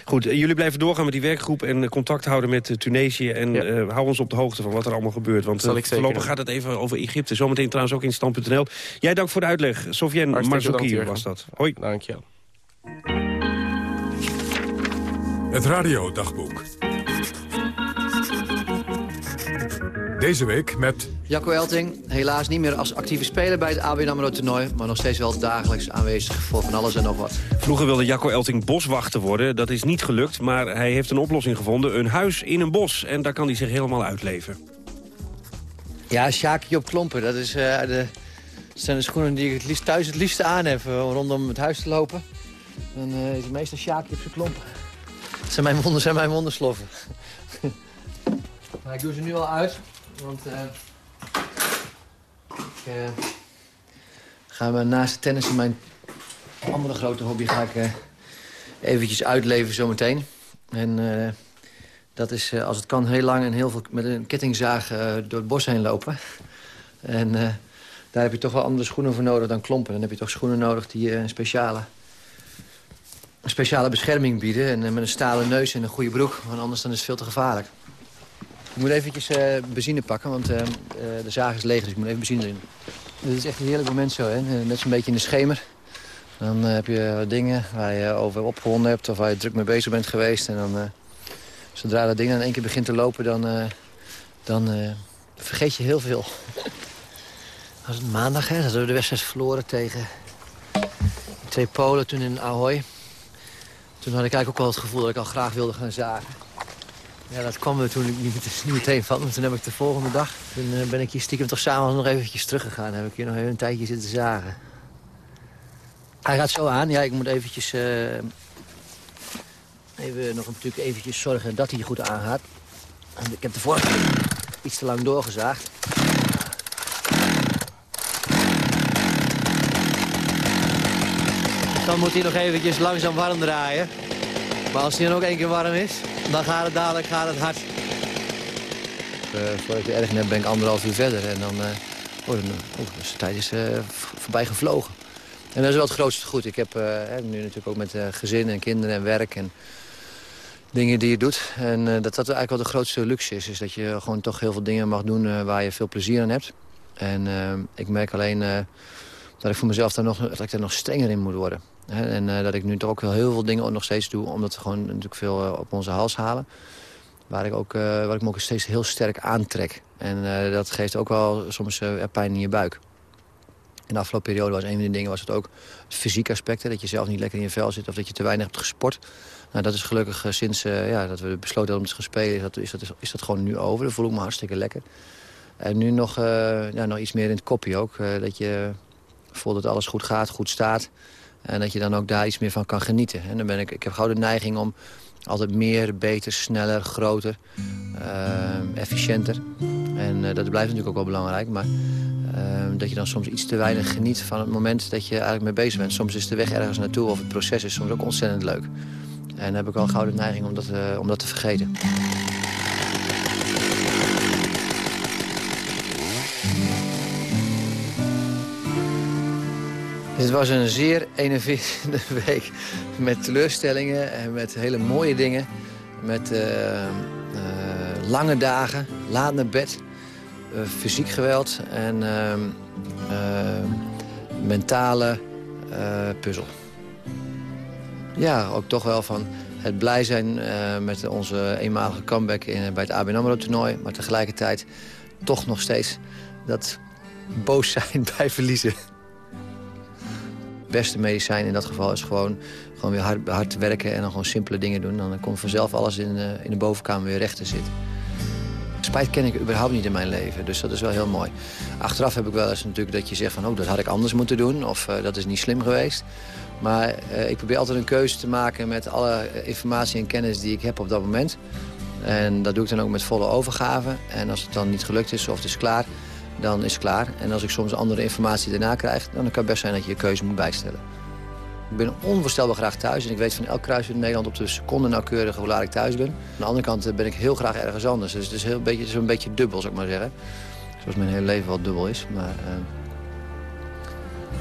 Speaker 17: Goed, jullie blijven doorgaan met die werkgroep en contact houden met Tunesië. En ja. uh, hou ons op de hoogte van wat er allemaal gebeurt. Want uh, voorlopig gaat het even over Egypte. Zometeen trouwens ook in stand.nl. Jij dank voor de uitleg. Sofiane Marzouki was dat. Hoi.
Speaker 26: Dank je.
Speaker 3: Het radiodagboek. Deze week met...
Speaker 27: Jacco Elting, helaas niet meer als actieve speler bij het ABN AMRO-toernooi... maar nog steeds wel dagelijks aanwezig voor van alles en nog wat.
Speaker 17: Vroeger wilde Jacco Elting boswachter worden. Dat is niet gelukt, maar hij heeft een oplossing gevonden. Een huis in een bos. En daar kan hij zich helemaal uitleven.
Speaker 27: Ja, Sjaakje op klompen. Dat, is, uh, de, dat zijn de schoenen die ik het liefst, thuis het liefste aan heb... rondom het huis te lopen. Dan uh, is het meestal Sjaakje op zijn klompen. Dat zijn mijn wonden, zijn mijn wondersloffen. maar ik doe ze nu al uit... Want uh, ik uh, ga me naast tennissen mijn andere grote hobby ga ik eventjes uitleven zometeen. En dat is als het kan heel lang en heel veel met een kettingzaag door het bos heen lopen. En daar heb je toch wel andere schoenen voor nodig dan klompen. Dan heb je toch schoenen nodig die een speciale speciale bescherming bieden. En met een stalen neus en een goede broek. Want anders dan is het veel te gevaarlijk. Ik moet eventjes uh, benzine pakken, want uh, de zaag is leeg, dus ik moet even benzine erin. Dit is echt een heerlijk moment zo, hè? net zo'n beetje in de schemer. Dan heb je dingen waar je over opgewonden hebt of waar je druk mee bezig bent geweest. En dan, zodra dat ding in één keer begint te lopen, dan, dan vergeet je heel veel. Dat was het maandag, hè? Dat we de wedstrijd verloren tegen twee Polen toen in Ahoy. Toen had ik eigenlijk ook wel het gevoel dat ik al graag wilde gaan zagen. Ja, dat kwam er toen niet, niet meteen van. Toen heb ik de volgende dag... Toen ben ik hier stiekem toch samen nog eventjes teruggegaan. heb ik hier nog even een tijdje zitten zagen. Hij gaat zo aan. Ja, ik moet eventjes... Uh, even nog natuurlijk eventjes zorgen dat hij goed aangaat. Ik heb de vorige iets te lang doorgezaagd. Dan moet hij nog eventjes langzaam warm draaien. Maar als hij dan ook één keer warm is, dan gaat het dadelijk gaat het hard. Uh, voordat ik erg heb, ben ik anderhalf uur verder. En dan, uh, oh, dan oh, de tijd is uh, voorbij gevlogen. En dat is wel het grootste goed. Ik heb nu natuurlijk ook met gezin en kinderen en werk en dingen die je doet. En dat dat eigenlijk wel de grootste luxe is. Is dat je gewoon toch heel veel dingen mag doen waar je veel plezier aan hebt. En ik merk alleen dat ik voor mezelf daar nog, dat ik daar nog strenger in moet worden. En uh, dat ik nu toch ook heel veel dingen nog steeds doe... omdat we gewoon natuurlijk veel uh, op onze hals halen. waar ik, ook, waar ik me ook steeds heel sterk aantrek. En dat geeft ook wel soms pijn in je buik. In de afgelopen periode was een van de dingen was het ook het fysieke aspect. dat je zelf niet lekker in je vel zit of dat je te weinig hebt gesport. Nou, dat is gelukkig sinds ja, dat we besloten hebben om te gaan spelen... Is dat, is, is dat gewoon nu over. Dan voel ik me hartstikke lekker. En nu nog, ja, nog iets meer in het kopje ook. dat je voelt dat alles goed gaat, goed staat. En dat je dan ook daar iets meer van kan genieten. En dan ben ik, ik heb gauw de neiging om altijd meer, beter, sneller, groter, uh, efficiënter. En uh, dat blijft natuurlijk ook wel belangrijk. Maar uh, dat je dan soms iets te weinig geniet van het moment dat je eigenlijk mee bezig bent. Soms is de weg ergens naartoe of het proces is soms ook ontzettend leuk. En dan heb ik wel gauw de neiging om dat, eh, om dat te vergeten. Het was een zeer enerverende week met teleurstellingen en met hele mooie dingen. Met uh, uh, lange dagen, laat naar bed, uh, fysiek geweld en ehm, mentale puzzel. Ja, ook toch wel van het blij zijn met onze eenmalige comeback in, bij het ABN AMRO toernooi. Maar tegelijkertijd toch nog steeds dat boos zijn bij verliezen beste medicijn in dat geval is gewoon, gewoon weer hard, hard werken... en dan gewoon simpele dingen doen. Dan komt vanzelf alles in de, in de bovenkamer weer recht te zitten. Spijt ken ik überhaupt niet in mijn leven, dus dat is wel heel mooi. Achteraf heb ik wel eens natuurlijk dat je zegt van... oh, dat had ik anders moeten doen, of uh, dat is niet slim geweest. Maar uh, ik probeer altijd een keuze te maken met alle informatie en kennis die ik heb op dat moment. En dat doe ik dan ook met volle overgave. En als het dan niet gelukt is of het is klaar dan is het klaar. En als ik soms andere informatie daarna krijg... dan kan het best zijn dat je je keuze moet bijstellen. Ik ben onvoorstelbaar graag thuis. En ik weet van elk kruis in Nederland op de seconde nauwkeurig hoe laat ik thuis ben. Aan de andere kant eh, ben ik heel graag ergens anders. Dus het is een beetje, beetje dubbel, zou ik maar zeggen. Zoals mijn hele leven wel dubbel is. Maar uh,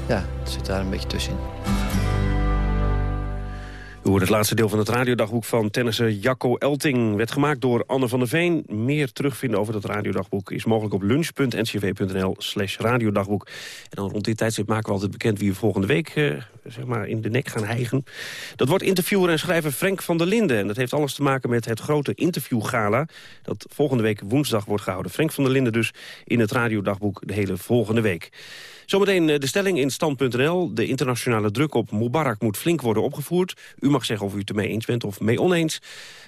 Speaker 27: ja, het zit daar een beetje tussenin.
Speaker 17: U hoort het laatste deel van het radiodagboek van tennisser Jacco Elting. Werd gemaakt door Anne van der Veen. Meer terugvinden over dat radiodagboek is mogelijk op lunch.ncv.nl slash radiodagboek. En dan rond dit tijdstip maken we altijd bekend wie we volgende week eh, zeg maar in de nek gaan hijgen. Dat wordt interviewer en schrijver Frank van der Linden. En dat heeft alles te maken met het grote interviewgala... dat volgende week woensdag wordt gehouden. Frank van der Linden dus in het radiodagboek de hele volgende week. Zometeen eh, de stelling in stand.nl. De internationale druk op Mubarak moet flink worden opgevoerd. U mag zeggen of u het ermee eens bent of mee oneens.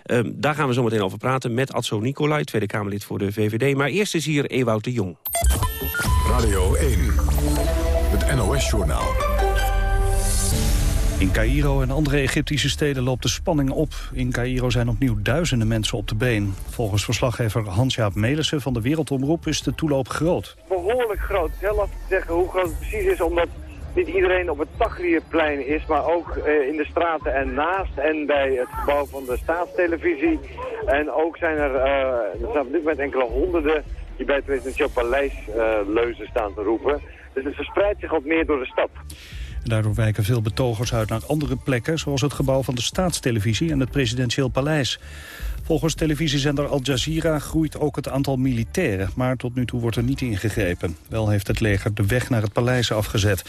Speaker 17: Uh, daar gaan we zo meteen over praten met Adso Nicolai, Tweede Kamerlid voor de VVD. Maar eerst is hier Ewout de Jong.
Speaker 3: Radio 1, het NOS-journaal.
Speaker 28: In Cairo en andere Egyptische steden loopt de spanning op. In Cairo zijn opnieuw duizenden mensen op de been. Volgens verslaggever Hans-Jaap Melissen van de Wereldomroep is de toeloop groot.
Speaker 5: Behoorlijk groot. Zelf te zeggen hoe groot het precies is, omdat niet iedereen op het Tahrirplein is, maar ook eh, in de straten en naast en bij het gebouw van de staatstelevisie. En ook zijn er, uh, er staan op dit moment enkele honderden die bij het presidentieel paleis uh, leuzen staan te roepen. Dus het verspreidt zich ook meer door de stad.
Speaker 28: Daardoor wijken veel betogers uit naar andere plekken... zoals het gebouw van de staatstelevisie en het presidentieel paleis. Volgens televisiezender Al Jazeera groeit ook het aantal militairen... maar tot nu toe wordt er niet ingegrepen. Wel heeft het leger de weg naar het paleis afgezet.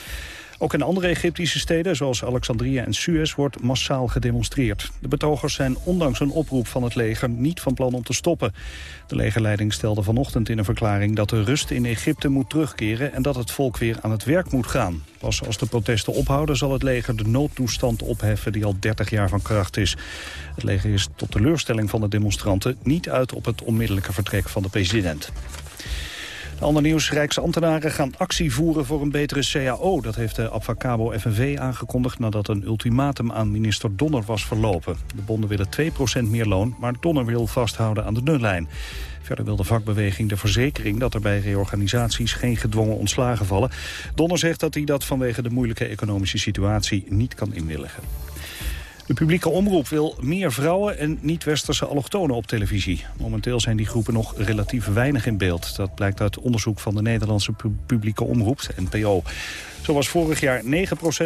Speaker 28: Ook in andere Egyptische steden, zoals Alexandria en Suez, wordt massaal gedemonstreerd. De betogers zijn ondanks een oproep van het leger niet van plan om te stoppen. De legerleiding stelde vanochtend in een verklaring dat de rust in Egypte moet terugkeren en dat het volk weer aan het werk moet gaan. Pas als de protesten ophouden zal het leger de noodtoestand opheffen die al 30 jaar van kracht is. Het leger is tot teleurstelling van de demonstranten niet uit op het onmiddellijke vertrek van de president. Ander nieuws, Rijksambtenaren gaan actie voeren voor een betere CAO. Dat heeft de Abfacabo FNV aangekondigd nadat een ultimatum aan minister Donner was verlopen. De bonden willen 2% meer loon, maar Donner wil vasthouden aan de nullijn. Verder wil de vakbeweging de verzekering dat er bij reorganisaties geen gedwongen ontslagen vallen. Donner zegt dat hij dat vanwege de moeilijke economische situatie niet kan inwilligen. De publieke omroep wil meer vrouwen en niet-westerse allochtonen op televisie. Momenteel zijn die groepen nog relatief weinig in beeld. Dat blijkt uit onderzoek van de Nederlandse publieke omroep, NPO. Zo was vorig jaar 9%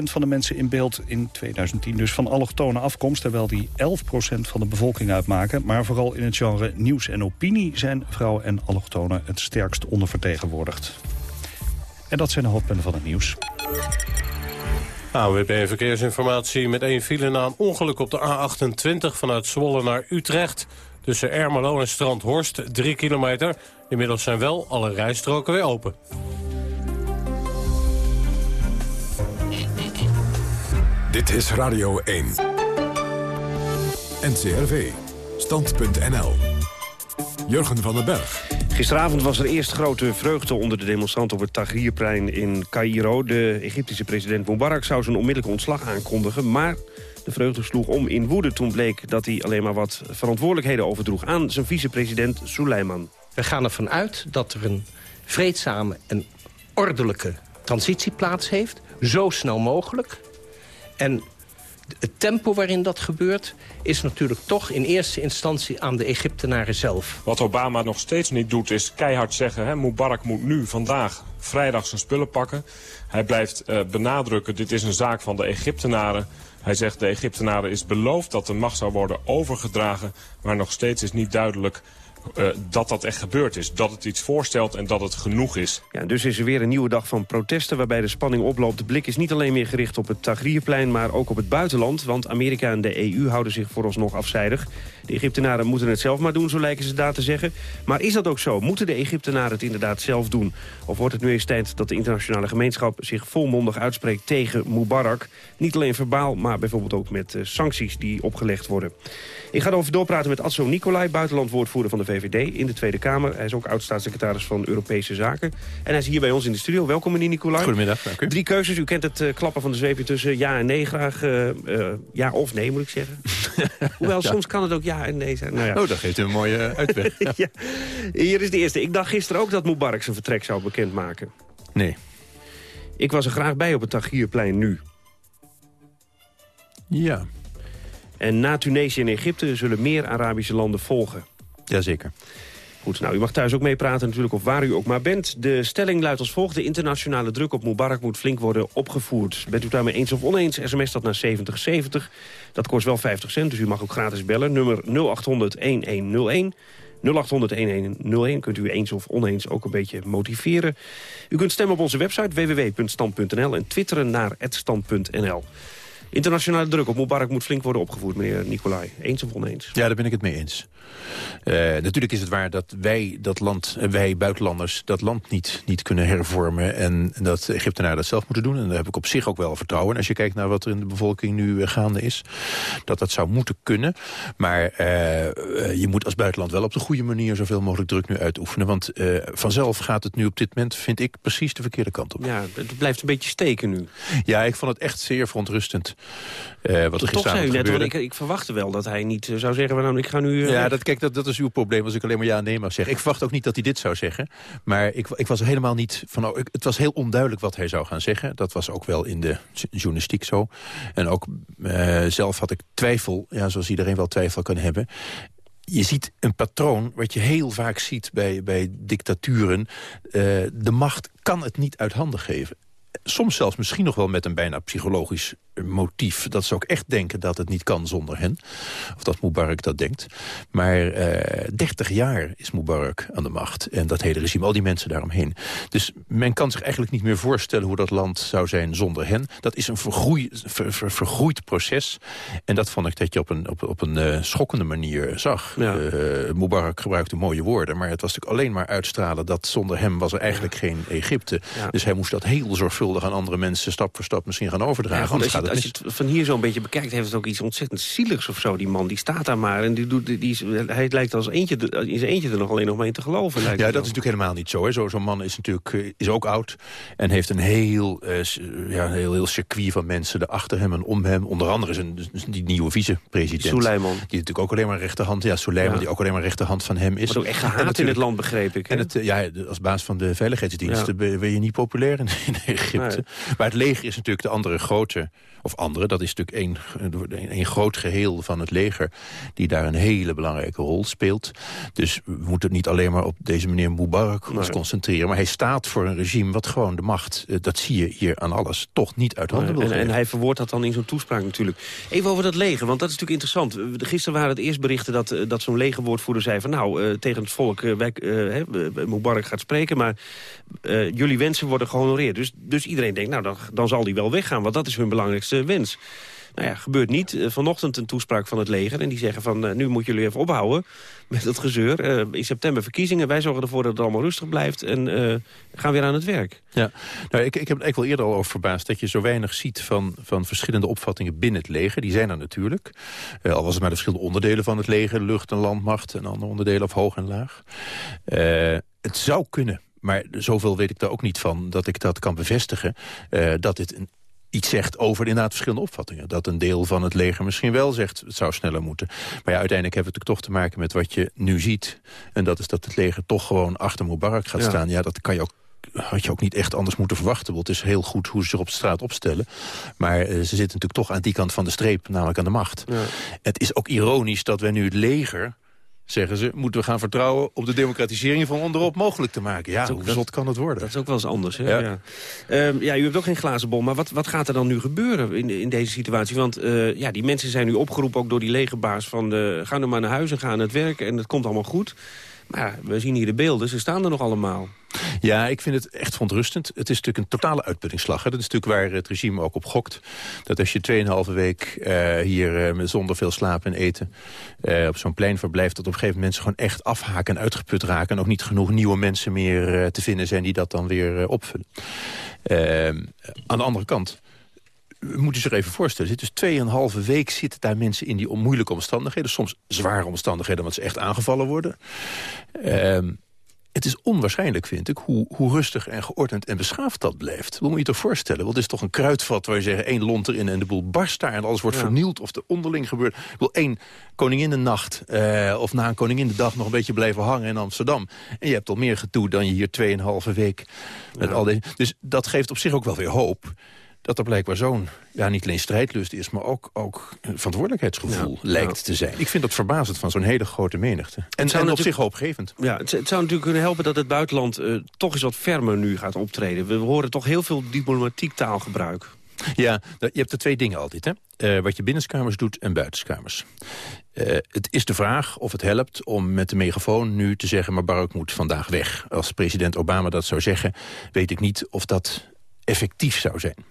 Speaker 28: van de mensen in beeld in 2010 dus van allochtone afkomst... terwijl die 11% van de bevolking uitmaken. Maar vooral in het genre nieuws en opinie zijn vrouwen en allochtonen het sterkst ondervertegenwoordigd. En dat zijn de hoofdpunten van het nieuws.
Speaker 12: AWB Verkeersinformatie met één file na een ongeluk op de A28 vanuit Zwolle naar Utrecht. Tussen Ermelo en Strandhorst, 3 kilometer. Inmiddels zijn wel alle rijstroken weer open.
Speaker 3: Dit is Radio 1. NCRV. Stand.nl. Jurgen van den Berg.
Speaker 17: Gisteravond was er eerst grote vreugde onder de demonstranten op het Tahrirplein in Cairo. De Egyptische president Mubarak zou zijn onmiddellijke ontslag aankondigen, maar de vreugde sloeg om in woede toen bleek dat hij alleen maar wat verantwoordelijkheden overdroeg aan zijn vicepresident Suleiman.
Speaker 29: We gaan ervan uit dat er een vreedzame en ordelijke transitie plaats heeft, zo snel mogelijk. En het tempo waarin dat gebeurt is natuurlijk toch in eerste instantie aan de Egyptenaren zelf.
Speaker 30: Wat Obama nog steeds niet doet is keihard zeggen... Hè, Mubarak moet nu, vandaag, vrijdag zijn spullen pakken. Hij blijft uh, benadrukken, dit is een zaak van de Egyptenaren. Hij zegt, de Egyptenaren is beloofd dat de macht zou worden overgedragen... maar nog steeds is niet duidelijk uh, dat dat echt gebeurd is. Dat het iets voorstelt en dat het genoeg is.
Speaker 17: Ja, dus is er weer een nieuwe dag van protesten waarbij de spanning oploopt. De blik is niet alleen meer gericht op het Tagrierplein, maar ook op het buitenland. Want Amerika en de EU houden zich vooralsnog afzijdig. De Egyptenaren moeten het zelf maar doen, zo lijken ze daar te zeggen. Maar is dat ook zo? Moeten de Egyptenaren het inderdaad zelf doen? Of wordt het nu eens tijd dat de internationale gemeenschap zich volmondig uitspreekt tegen Mubarak? Niet alleen verbaal, maar bijvoorbeeld ook met uh, sancties die opgelegd worden. Ik ga erover doorpraten met Asso Nicolai, buitenlandwoordvoerder van de VVD in de Tweede Kamer. Hij is ook oud-staatssecretaris van Europese Zaken. En hij is hier bij ons in de studio. Welkom meneer Nicolai.
Speaker 31: Goedemiddag, dank u.
Speaker 17: Drie keuzes. U kent het uh, klappen van de zweepje tussen ja en nee graag. Uh, uh, ja of nee, moet ik zeggen. Hoewel, ja. soms kan het ook ja en nee zijn. Nou ja.
Speaker 31: Oh, dat geeft u een mooie uitweg. Ja.
Speaker 17: Hier is de eerste. Ik dacht gisteren ook dat Mubarak zijn vertrek zou bekendmaken.
Speaker 31: Nee.
Speaker 17: Ik was er graag bij op het Tahrirplein nu.
Speaker 31: Ja.
Speaker 17: En na Tunesië en Egypte zullen meer Arabische landen volgen.
Speaker 31: Jazeker.
Speaker 17: Goed, nou, u mag thuis ook meepraten natuurlijk, of waar u ook maar bent. De stelling luidt als volgt. De internationale druk op Mubarak moet flink worden opgevoerd. Bent u daarmee eens of oneens, sms dat naar 7070. Dat kost wel 50 cent, dus u mag ook gratis bellen. Nummer 0800-1101. 0800-1101 kunt u eens of oneens ook een beetje motiveren. U kunt stemmen op onze website www.stand.nl en twitteren naar @stand.nl. Internationale druk op Mubarak moet flink worden opgevoerd, meneer Nicolai. Eens of oneens?
Speaker 31: Ja, daar ben ik het mee eens. Uh, natuurlijk is het waar dat wij, dat land, wij buitenlanders, dat land niet, niet kunnen hervormen. En dat de Egyptenaren dat zelf moeten doen. En daar heb ik op zich ook wel vertrouwen. En als je kijkt naar wat er in de bevolking nu gaande is, dat dat zou moeten kunnen. Maar uh, je moet als buitenland wel op de goede manier zoveel mogelijk druk nu uitoefenen. Want uh, vanzelf gaat het nu op dit moment, vind ik, precies de verkeerde kant op.
Speaker 17: Ja, het blijft een beetje steken nu.
Speaker 31: Ja, ik vond het echt zeer verontrustend. Uh, wat er
Speaker 17: Toch zei u net, want ik, ik verwachtte wel dat hij niet zou zeggen... Nou, ik ga nu...
Speaker 31: Uh, ja, dat, kijk, dat, dat is uw probleem als ik alleen maar ja en nee mag zeggen. Ik verwacht ook niet dat hij dit zou zeggen. Maar ik, ik was helemaal niet van... Oh, ik, het was heel onduidelijk wat hij zou gaan zeggen. Dat was ook wel in de journalistiek zo. En ook uh, zelf had ik twijfel, ja, zoals iedereen wel twijfel kan hebben je ziet een patroon wat je heel vaak ziet bij, bij dictaturen. Uh, de macht kan het niet uit handen geven. Soms zelfs misschien nog wel met een bijna psychologisch motief. Dat ze ook echt denken dat het niet kan zonder hen. Of dat Mubarak dat denkt. Maar eh, 30 jaar is Mubarak aan de macht. En dat hele regime, al die mensen daaromheen. Dus men kan zich eigenlijk niet meer voorstellen hoe dat land zou zijn zonder hen. Dat is een vergroei, ver, ver, vergroeid proces. En dat vond ik dat je op een, op, op een uh, schokkende manier zag. Ja. Uh, Mubarak gebruikte mooie woorden. Maar het was natuurlijk alleen maar uitstralen dat zonder hem was er eigenlijk ja. geen Egypte. Ja. Dus hij moest dat heel zorgvuldig aan andere mensen stap voor stap misschien gaan overdragen.
Speaker 17: Als je het van hier zo'n beetje bekijkt, heeft het ook iets ontzettend zieligs of zo. Die man, die staat daar maar en die doet, die, die, hij lijkt als eentje, in zijn eentje er nog alleen nog maar in te geloven.
Speaker 31: Ja, dat is natuurlijk helemaal niet zo. Zo'n zo man is natuurlijk is ook oud en heeft een heel, uh, ja, een heel, heel circuit van mensen erachter hem en om hem. Onder andere zijn die nieuwe vicepresident.
Speaker 17: Suleiman.
Speaker 31: Die natuurlijk ook alleen maar rechterhand, ja, Suleiman, ja. die ook alleen maar rechterhand van hem is.
Speaker 17: Wordt ook echt gehaat in het land, begreep ik.
Speaker 31: En het, ja, als baas van de veiligheidsdiensten ja. ben je niet populair in, in Egypte. Nee. Maar het leger is natuurlijk de andere grote of andere. Dat is natuurlijk één, één groot geheel van het leger... die daar een hele belangrijke rol speelt. Dus we moeten niet alleen maar op deze meneer Mubarak ons concentreren. Maar hij staat voor een regime wat gewoon de macht... dat zie je hier aan alles, toch niet uit handen wil
Speaker 17: en, en hij verwoordt dat dan in zo'n toespraak natuurlijk. Even over dat leger, want dat is natuurlijk interessant. Gisteren waren het eerst berichten dat, dat zo'n legerwoordvoerder zei... van nou, uh, tegen het volk, uh, wij, uh, Mubarak gaat spreken... maar jullie wensen worden gehonoreerd. Dus, dus iedereen denkt, nou, dan, dan zal hij wel weggaan. Want dat is hun belangrijkste wens. Nou ja, gebeurt niet. Uh, vanochtend een toespraak van het leger. En die zeggen van, uh, nu moeten jullie even ophouden met het gezeur. Uh, in september verkiezingen. Wij zorgen ervoor dat het allemaal rustig blijft. En gaan weer aan het werk.
Speaker 31: Ja, nou, ik, ik heb het eigenlijk wel eerder al over verbaasd... dat je zo weinig ziet van, van verschillende opvattingen binnen het leger. Die zijn er natuurlijk. al was het maar de verschillende onderdelen van het leger. Lucht- en landmacht en andere onderdelen of hoog en laag. het zou kunnen maar zoveel weet ik daar ook niet van dat ik dat kan bevestigen... Uh, dat dit een iets zegt over inderdaad verschillende opvattingen. Dat een deel van het leger misschien wel zegt het zou sneller moeten. Maar ja, uiteindelijk hebben we het toch te maken met wat je nu ziet. En dat is dat het leger toch gewoon achter Mubarak gaat staan. Ja, dat kan je ook had je ook niet echt anders moeten verwachten. Want het is heel goed hoe ze zich op de straat opstellen. Maar uh, ze zitten natuurlijk toch aan die kant van de streep, namelijk aan de macht. Ja. Het is ook ironisch dat wij nu het leger zeggen ze, moeten we gaan vertrouwen op de democratisering van onderop mogelijk te maken. Ja, hoe zot kan het worden?
Speaker 17: Dat is ook wel eens anders. Hè? Ja. Ja. Uh, ja, u hebt ook geen glazen bol, maar wat, wat gaat er dan nu gebeuren in, in deze situatie? Want uh, ja, die mensen zijn nu opgeroepen, ook door die legerbaas, van uh, ga nu maar naar huis en ga aan het werk en het komt allemaal goed. Maar we zien hier de beelden, ze staan er nog allemaal.
Speaker 31: Ja, ik vind het echt verontrustend. Het is natuurlijk een totale uitputtingsslag. Hè. Dat is natuurlijk waar het regime ook op gokt. Dat als je 2,5 week uh, hier uh, zonder veel slapen en eten... Uh, op zo'n plein verblijft... dat op een gegeven moment mensen gewoon echt afhaken en uitgeput raken... en ook niet genoeg nieuwe mensen meer te vinden zijn... die dat dan weer opvullen. Ehm, aan de andere kant moet u zich even voorstellen. Zit dus tweeënhalve week zitten daar mensen in die moeilijke omstandigheden. Soms zware omstandigheden, want ze echt aangevallen worden. Uh, het is onwaarschijnlijk, vind ik, hoe, hoe rustig en geordend en beschaafd dat blijft. Hoe moet je je toch voorstellen? Want het is toch een kruidvat waar je zegt... één lont erin en de boel barst daar en alles wordt vernield... of de onderling gebeurt. Ik wil één koninginnenacht uh, of na een dag nog een beetje blijven hangen in Amsterdam. En je hebt al meer gedoe dan je hier tweeënhalve week... Met al deze, dus dat geeft op zich ook wel weer hoop dat er blijkbaar zo'n, ja, niet alleen strijdlust is... maar ook, ook verantwoordelijkheidsgevoel lijkt te zijn. Ik vind dat verbazend van zo'n hele grote menigte. En, en op zich hoopgevend.
Speaker 17: Ja, het, het, zou natuurlijk kunnen helpen dat het buitenland uh, toch eens wat fermer nu gaat optreden. We horen toch heel veel diplomatiek taalgebruik.
Speaker 31: Ja, je hebt er twee dingen altijd. Hè? Uh, wat je binnenskamers doet en buitenskamers. Uh, het is de vraag of het helpt om met de megafoon nu te zeggen... maar Barack moet vandaag weg. Als president Obama dat zou zeggen, weet ik niet of dat effectief zou zijn.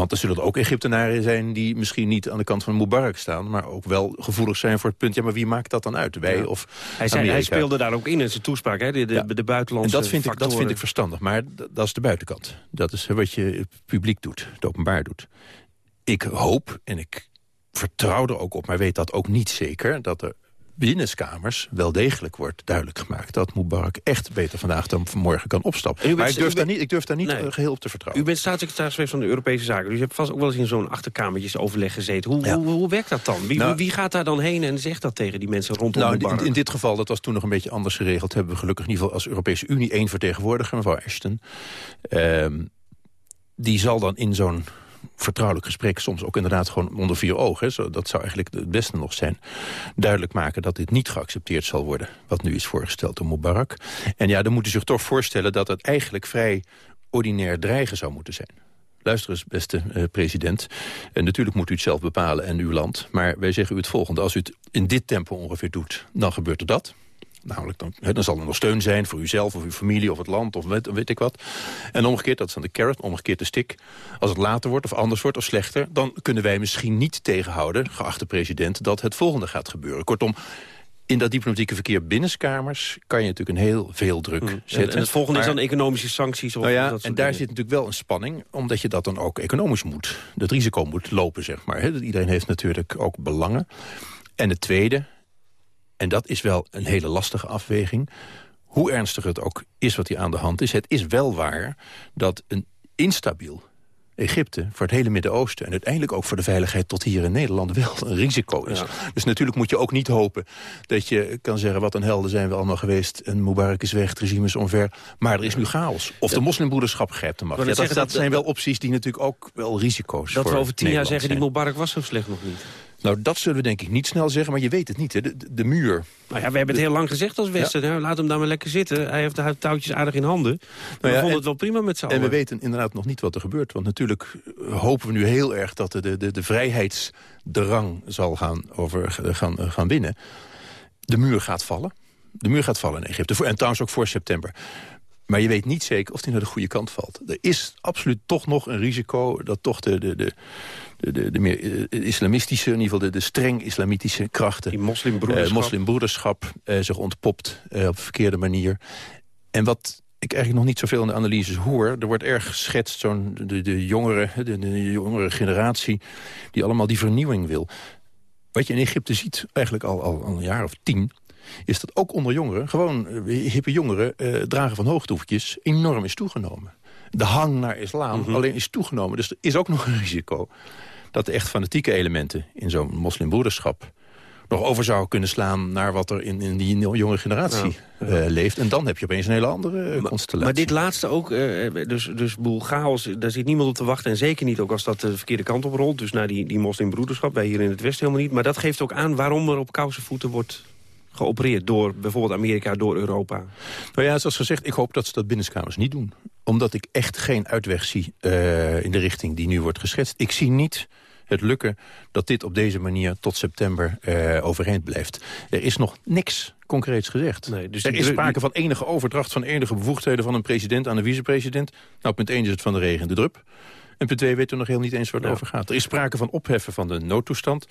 Speaker 31: Want er zullen er ook Egyptenaren zijn die misschien niet aan de kant van Mubarak staan... maar ook wel gevoelig zijn voor het punt... ja, maar wie maakt dat dan uit? Wij of
Speaker 17: hij, zei, hij speelde daar ook in in zijn toespraak, hè? De, de, ja. de buitenlandse
Speaker 31: en dat vind, ik, dat vind ik verstandig, maar dat is de buitenkant. Dat is wat je publiek doet, het openbaar doet. Ik hoop, en ik vertrouw er ook op, maar weet dat ook niet zeker... dat er binnenskamers wel degelijk wordt duidelijk gemaakt... dat Mubarak echt beter vandaag dan vanmorgen kan opstappen. Maar ik durf, daar niet, ik durf daar niet nee. geheel op te vertrouwen.
Speaker 17: U bent staatssecretaris van de Europese Zaken. Dus u hebt vast ook wel eens in zo'n achterkamertjes overleg gezeten. Hoe, ja. hoe, hoe, werkt dat dan? Wie, nou, wie, gaat daar dan heen en zegt dat tegen die mensen rondom nou,
Speaker 31: Mubarak? In, in, dit geval, dat was toen nog een beetje anders geregeld... hebben we gelukkig in ieder geval als Europese Unie één vertegenwoordiger, mevrouw Ashton. Um, die zal dan in zo'n vertrouwelijk gesprek... soms ook inderdaad gewoon onder vier ogen... Zo, dat zou eigenlijk het beste nog zijn... duidelijk maken dat dit niet geaccepteerd zal worden... wat nu is voorgesteld door Mubarak. En ja, dan moet u zich toch voorstellen dat het eigenlijk vrij ordinair dreigen zou moeten zijn. Luister eens, beste uh, president. En natuurlijk moet u het zelf bepalen en uw land. Maar wij zeggen u het volgende. Als u het in dit tempo ongeveer doet, dan gebeurt er dat. Namelijk, dan, dan zal er nog steun zijn voor uzelf of uw familie of het land of weet, weet ik wat. En omgekeerd, dat is dan de carrot, omgekeerd de stick. Als het later wordt of anders wordt of slechter... dan kunnen wij misschien niet tegenhouden, geachte president... dat het volgende gaat gebeuren. Kortom, in dat diplomatieke verkeer binnenskamers kan je natuurlijk een heel veel druk hmm. zetten.
Speaker 17: En het volgende is dan economische sancties? Of
Speaker 31: nou ja,
Speaker 17: dat
Speaker 31: en daar zit natuurlijk wel een spanning, omdat je dat dan ook economisch moet. Het risico moet lopen, zeg maar. Iedereen heeft natuurlijk ook belangen. En het tweede, en dat is wel een hele lastige afweging. Hoe ernstig het ook is wat hier aan de hand is... het is wel waar dat een instabiel Egypte voor het hele Midden-Oosten... en uiteindelijk ook voor de veiligheid tot hier in Nederland wel een risico is. Dus natuurlijk moet je ook niet hopen dat je kan zeggen... wat een helden zijn we allemaal geweest, en Mubarak is weg, het regime is onver... maar er is nu chaos. Of de moslimbroederschap grijpt de macht. Ja, dat, dat, zijn wel opties die natuurlijk ook wel risico's
Speaker 17: Dat we over tien jaar zeggen, die Mubarak was zo slecht nog niet.
Speaker 31: Nou, dat zullen we denk ik niet snel zeggen, maar je weet het niet. Hè? De, de, muur.
Speaker 17: Nou ja, we hebben het heel lang gezegd als Westen. Ja. Laat hem daar maar lekker zitten. Hij heeft de touwtjes aardig in handen. Nou ja, we vonden het wel prima met z'n allen.
Speaker 31: En we weten inderdaad nog niet wat er gebeurt. Want natuurlijk hopen we nu heel erg dat de, de, de vrijheidsdrang zal gaan, over, gaan, gaan winnen. De muur gaat vallen. De muur gaat vallen in Egypte. En trouwens ook voor september. Maar je weet niet zeker of die naar de goede kant valt. Er is absoluut toch nog een risico dat toch de, de, de, de, de, meer eh, islamistische, in ieder geval de, de streng islamitische krachten...
Speaker 17: Die moslimbroederschap.
Speaker 31: Moslimbroederschap uh, zich ontpopt op een verkeerde manier. En wat ik eigenlijk nog niet zoveel in de analyses hoor. Er wordt erg geschetst, zo'n de, de, jongere, de, de jongere generatie... die allemaal die vernieuwing wil. Wat je in Egypte ziet, eigenlijk al, al, al een jaar of tien is dat ook onder jongeren, gewoon hippe jongeren... Uh, dragen van hoogtoefjes enorm is toegenomen. De hang naar islam
Speaker 17: Mhm.
Speaker 31: alleen is toegenomen. Dus er is ook nog een risico dat de echt fanatieke elementen... in zo'n moslimbroederschap nog over zou kunnen slaan... naar wat er in, in die jonge generatie
Speaker 17: Ja, ja.
Speaker 31: eh, leeft. En dan heb je opeens een hele andere eh, constellatie.
Speaker 17: Maar dit laatste ook, eh, dus, dus boel chaos, daar zit niemand op te wachten. En zeker niet ook als dat de verkeerde kant op rolt. Dus naar die, die moslimbroederschap, wij hier in het Westen helemaal niet. Maar dat geeft ook aan waarom er op kousenvoeten wordt geopereerd. Door bijvoorbeeld Amerika, door Europa.
Speaker 31: Nou ja, zoals gezegd, ik hoop dat ze dat binnenskamers niet doen. Omdat ik echt geen uitweg zie eh, in de richting die nu wordt geschetst. Ik zie niet het lukken dat dit op deze manier tot september eh, overeind blijft. Er is nog niks concreets gezegd.
Speaker 17: dus
Speaker 31: er is sprake van enige overdracht van enige bevoegdheden... van een president aan een vicepresident. Nou, punt 1 is het van de regen de drup. En punt 2 weten we nog heel niet eens waar het over gaat. Er is sprake van opheffen van de noodtoestand...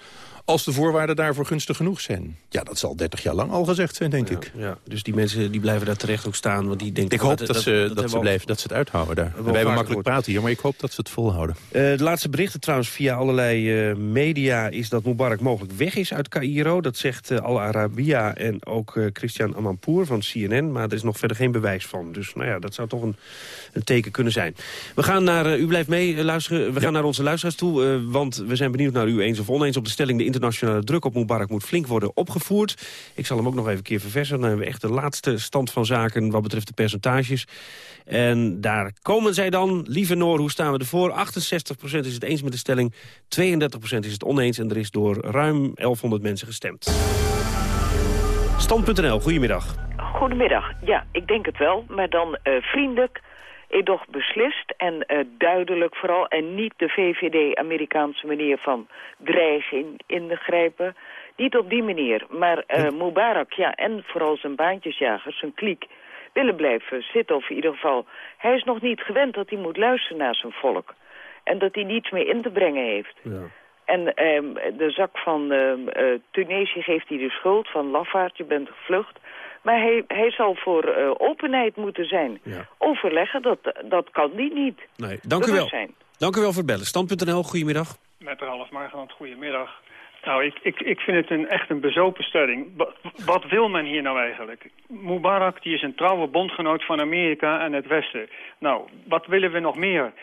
Speaker 31: als de voorwaarden daarvoor gunstig genoeg zijn. Ja, dat zal 30 jaar lang al gezegd zijn, denk ik.
Speaker 17: Ja, dus die mensen die blijven daar terecht ook staan. Want die denken,
Speaker 31: Ik hoop
Speaker 17: oh,
Speaker 31: dat, ze, dat, ze blijven, dat ze het uithouden daar.
Speaker 17: we
Speaker 31: Wij hebben makkelijk praten hier, maar ik hoop dat ze het volhouden.
Speaker 17: Eh, de laatste berichten trouwens via allerlei eh, media... is dat Mubarak mogelijk weg is uit Cairo. Dat zegt eh, Al Arabiya en ook Christian Amanpour van CNN. Maar er is nog verder geen bewijs van. Dus nou ja, dat zou toch een, een teken kunnen zijn. We gaan naar, u blijft mee luisteren. We gaan naar onze luisteraars toe. eh, want we zijn benieuwd naar u eens of oneens op de stelling... de internationale druk op Mubarak moet flink worden opgevoerd. Ik zal hem ook nog even een keer verversen. Dan hebben we echt de laatste stand van zaken wat betreft de percentages. En daar komen zij dan. Lieve Noor, hoe staan we ervoor? 68% is het eens met de stelling, 32% is het oneens... en er is door ruim 1100 mensen gestemd. Stand.nl, goedemiddag.
Speaker 32: Goedemiddag. Ja, ik denk het wel. Maar dan eh, vriendelijk, edoch beslist en eh, duidelijk vooral. En niet de VVD-Amerikaanse manier van dreiging ingrijpen. Niet op die manier. Maar eh Mubarak, ja, en vooral zijn baantjesjagers, zijn kliek... willen blijven zitten. Of in ieder geval, hij is nog niet gewend dat hij moet luisteren naar zijn volk. En dat hij niets meer in te brengen heeft. En ehm, de zak van ehm, eh, Tunesië geeft hij de schuld van lafaard, je bent gevlucht. Maar hij, hij zal voor eh, openheid moeten zijn. Overleggen, dat, dat kan die niet.
Speaker 17: Nee, dank u wel. Dank u wel voor het bellen. Stand.nl, goedemiddag.
Speaker 33: Met Ralf Margenand, goedemiddag. Nou, ik, ik, ik vind het een, echt een bezopen stelling. Wat, wat wil men hier nou eigenlijk? Mubarak die is een trouwe bondgenoot van Amerika en het Westen. Nou, wat willen we nog meer?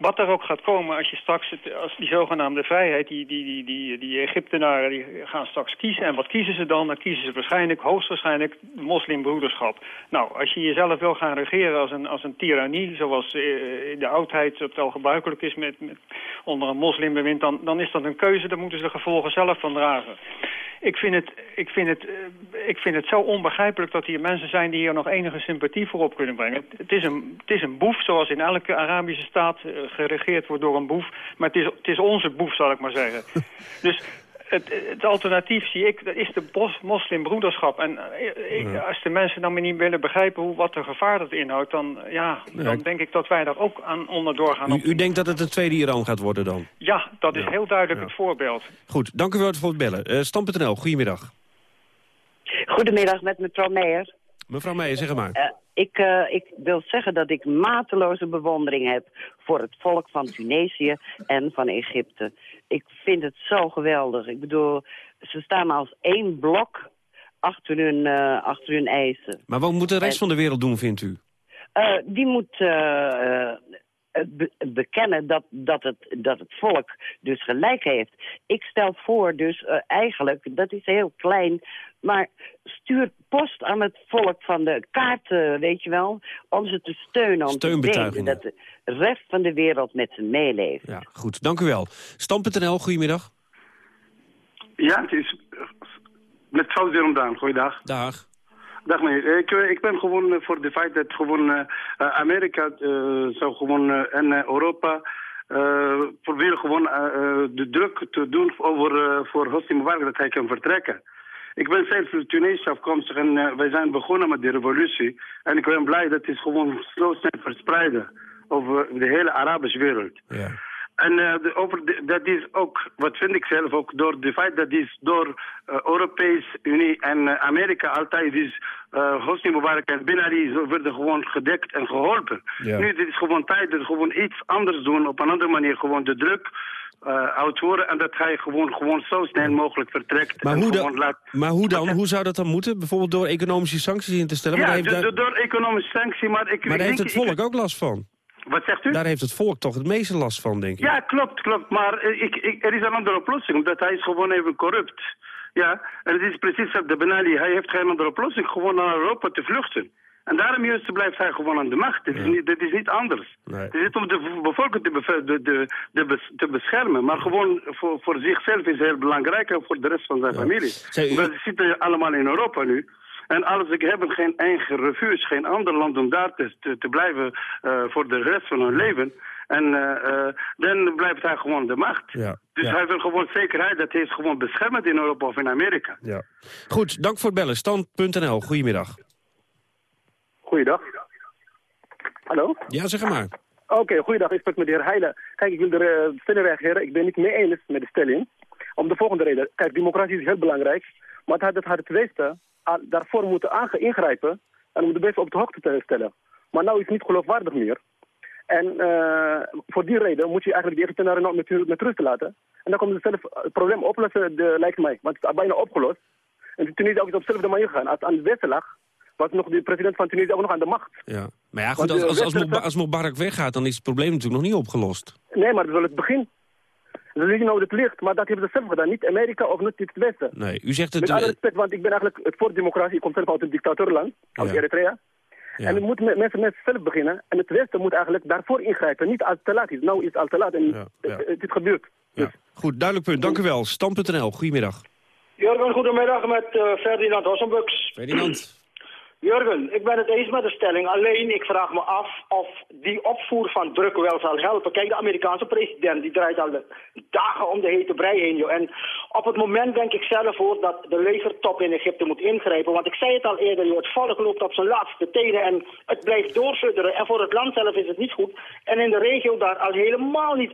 Speaker 33: Wat er ook gaat komen als je straks, als die zogenaamde vrijheid, die, die, die, die, die Egyptenaren die gaan straks kiezen. En wat kiezen ze dan? Dan kiezen ze waarschijnlijk, hoogstwaarschijnlijk, de moslimbroederschap. Nou, als je jezelf wil gaan regeren als een, als een tirannie, zoals eh, in de oudheid het al gebruikelijk is met, met, onder een moslimbewind, dan, dan is dat een keuze, daar moeten ze de gevolgen zelf van dragen. Ik vind, het, ik, vind het, eh, ik vind het zo onbegrijpelijk dat hier mensen zijn die hier nog enige sympathie voor op kunnen brengen. Het is een, het is een boef, zoals in elke Arabische staat eh, geregeerd wordt door een boef. Maar het is, het is onze boef, zal ik maar zeggen. dus het, het alternatief zie ik, dat is de bos- moslimbroederschap. En eh, ik- als de mensen dan maar niet willen begrijpen hoe, wat de gevaar dat inhoudt... dan, ja, dan
Speaker 17: Ja.
Speaker 33: denk ik dat wij daar ook aan onderdoor gaan.
Speaker 17: U, u denkt dat het een tweede Iran gaat worden dan?
Speaker 33: Ja, dat is heel duidelijk het voorbeeld.
Speaker 17: Goed, dank u wel voor het bellen. Eh Stand.nl, goedemiddag.
Speaker 34: Goedemiddag met mevrouw Meijer.
Speaker 17: Mevrouw Meijer, zeg maar.
Speaker 34: Ik, eh, ik wil zeggen dat ik mateloze bewondering heb voor het volk van Tunesië en van Egypte. Ik vind het zo geweldig. Ik bedoel, ze staan als één blok achter hun, eh, achter hun eisen.
Speaker 17: Maar wat moet de rest
Speaker 34: En-
Speaker 17: van de wereld doen, vindt u?
Speaker 34: Eh, die moet be- bekennen dat, dat, het, dat het volk dus gelijk heeft. Ik stel voor dus eigenlijk, dat is heel klein... maar stuur post aan het volk van de kaarten, weet je wel... om ze te steunen, om te weten dat de rest van de wereld met ze meeleeft.
Speaker 17: Ja, goed, dank u wel. Stand.nl, goedemiddag.
Speaker 35: Ja, het is met Fout Ramadan. Goeiedag.
Speaker 17: Dag.
Speaker 35: Dag meneer. Ik, eh, ik ben gewoon eh, voor de feit dat gewoon eh, Amerika eh, zou gewoon en Europa eh, proberen gewoon de druk te doen over, eh, voor Hosni Mubarak dat hij kan vertrekken.
Speaker 33: Ik ben zelf uit Tunesië afkomstig en uh, wij zijn begonnen met die revolutie. En ik ben blij dat het gewoon zo snel verspreiden over de hele Arabische wereld.
Speaker 17: Ja.
Speaker 33: En uh, de, over de, dat is ook, wat vind ik zelf ook, door de feit dat is door uh, Europese Unie en uh, Amerika altijd is uh, Hosni Mubarak en Ben Ali werden gewoon gedekt en geholpen.
Speaker 17: Ja.
Speaker 33: Nu dit is gewoon tijd dat gewoon iets anders doen, op een andere manier gewoon de druk uh, en dat hij gewoon, gewoon zo snel mogelijk vertrekt.
Speaker 17: Maar hoe, dan,
Speaker 33: laat...
Speaker 17: maar hoe dan? Hoe zou dat dan moeten? Bijvoorbeeld door economische sancties in te stellen?
Speaker 33: Ja,
Speaker 17: heeft daar-
Speaker 33: door economische sanctie, maar ik
Speaker 17: maar daar heeft het
Speaker 33: ik-
Speaker 17: volk ook last van.
Speaker 33: Wat zegt u?
Speaker 17: Daar heeft het volk toch het meeste last van, denk ik.
Speaker 33: Ja, klopt, klopt. Maar eh, ik, ik, er is een andere oplossing, omdat hij is gewoon even corrupt. Ja, en het is precies dat de Ben Ali, hij heeft geen andere oplossing, gewoon naar Europa te vluchten. En daarom juist blijft hij gewoon aan de macht. Dit is niet, is niet anders.
Speaker 17: Nee.
Speaker 33: Het is niet om de bevolking te, de, de, de bes- te beschermen, maar gewoon voor, voor zichzelf is heel belangrijk en voor de rest van zijn familie.
Speaker 17: Zij-
Speaker 33: We zitten allemaal in Europa nu. En als ik hebben geen eigen refuge, geen ander land om daar te, te, te blijven eh, voor de rest van hun leven. En eh, eh, dan blijft hij gewoon de macht.
Speaker 17: Ja.
Speaker 33: Dus
Speaker 17: Ja.
Speaker 33: hij wil gewoon zekerheid dat hij is gewoon beschermd in Europa of in Amerika.
Speaker 17: Ja. Goed, dank voor het bellen. Stand.nl, goedemiddag.
Speaker 36: Goeiedag. Hallo?
Speaker 17: Ja, zeg maar.
Speaker 36: Oké, goeiedag. Ik spreek met de heer Heijlen. Kijk, ik wil er uh, verder reageren. Ik ben niet mee eens met de stelling. Om de volgende reden. Kijk, democratie is heel belangrijk. Maar het had het, had het Westen aan- daarvoor moeten ingrijpen. En om de beste op de hoogte te stellen. Maar nu is het niet geloofwaardig meer. En eh, voor die reden moet je eigenlijk die Egyptenaren nou met, met rust laten. En dan komen ze zelf het probleem oplossen, de, lijkt mij. Want het is bijna opgelost. En ook is op dezelfde manier gegaan. Als het aan het westen lag, was nog de president van Tunesië ook nog aan de macht.
Speaker 17: Ja. Maar ja, goed,
Speaker 36: Want
Speaker 17: als, als, als, Mubarak weggaat, dan is het probleem natuurlijk nog niet opgelost.
Speaker 36: Nee, maar dat is wel het begin. Ze zien nou het licht, maar dat hebben ze zelf gedaan. Niet Amerika of niet het Westen.
Speaker 17: Nee, u zegt het...
Speaker 36: Met alle
Speaker 17: eh,
Speaker 36: respect, want ik ben eigenlijk het voor democratie. Ik kom zelf uit een dictatorland, uit
Speaker 17: Ja.
Speaker 36: Eritrea.
Speaker 17: Ja.
Speaker 36: En dan moeten me- mensen met zelf beginnen. En het Westen moet eigenlijk daarvoor ingrijpen. Niet als het te laat is. Nou is het al te laat en
Speaker 17: Ja, ja.
Speaker 36: het, het is gebeurd.
Speaker 17: ja. Goed, duidelijk punt. Dank u wel. Stand.nl, goedemiddag.
Speaker 37: Jurgen, goedemiddag met eh, Ferdinand Hossenbux.
Speaker 17: Ferdinand.
Speaker 37: Jurgen, ik ben het eens met de stelling. Alleen, ik vraag me af of die opvoer van druk wel zal helpen. Kijk, de Amerikaanse president die draait al de dagen om de hete brei heen. Joh. En op het moment denk ik zelf hoor dat de legertop in Egypte moet ingrijpen. Want ik zei het al eerder, joh, het volk loopt op zijn laatste tenen en het blijft doorsudderen. En voor het land zelf is het niet goed. En in de regio daar al helemaal niet.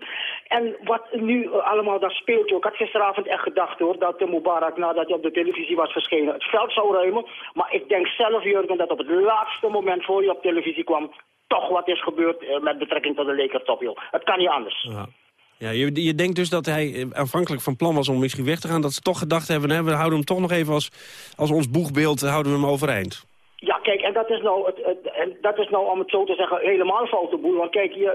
Speaker 37: En wat nu eh, allemaal daar speelt, joh. Ik had gisteravond echt gedacht hoor, dat de Mubarak nadat hij op de televisie was verschenen het veld zou ruimen. Maar ik denk zelf, Dat op het laatste moment voor hij op televisie kwam, toch wat is gebeurd eh, met betrekking tot de legertop, joh. Het kan niet anders.
Speaker 17: Ja. Ja, je, je denkt dus dat hij eh, aanvankelijk van plan was om misschien weg te gaan... dat ze toch gedacht hebben, hè, we houden hem toch nog even als, als ons boegbeeld... eh, houden we hem overeind.
Speaker 37: Ja, kijk, en dat is nou, het, het- en dat is nou om het zo te zeggen, helemaal foute boel. Want kijk, je,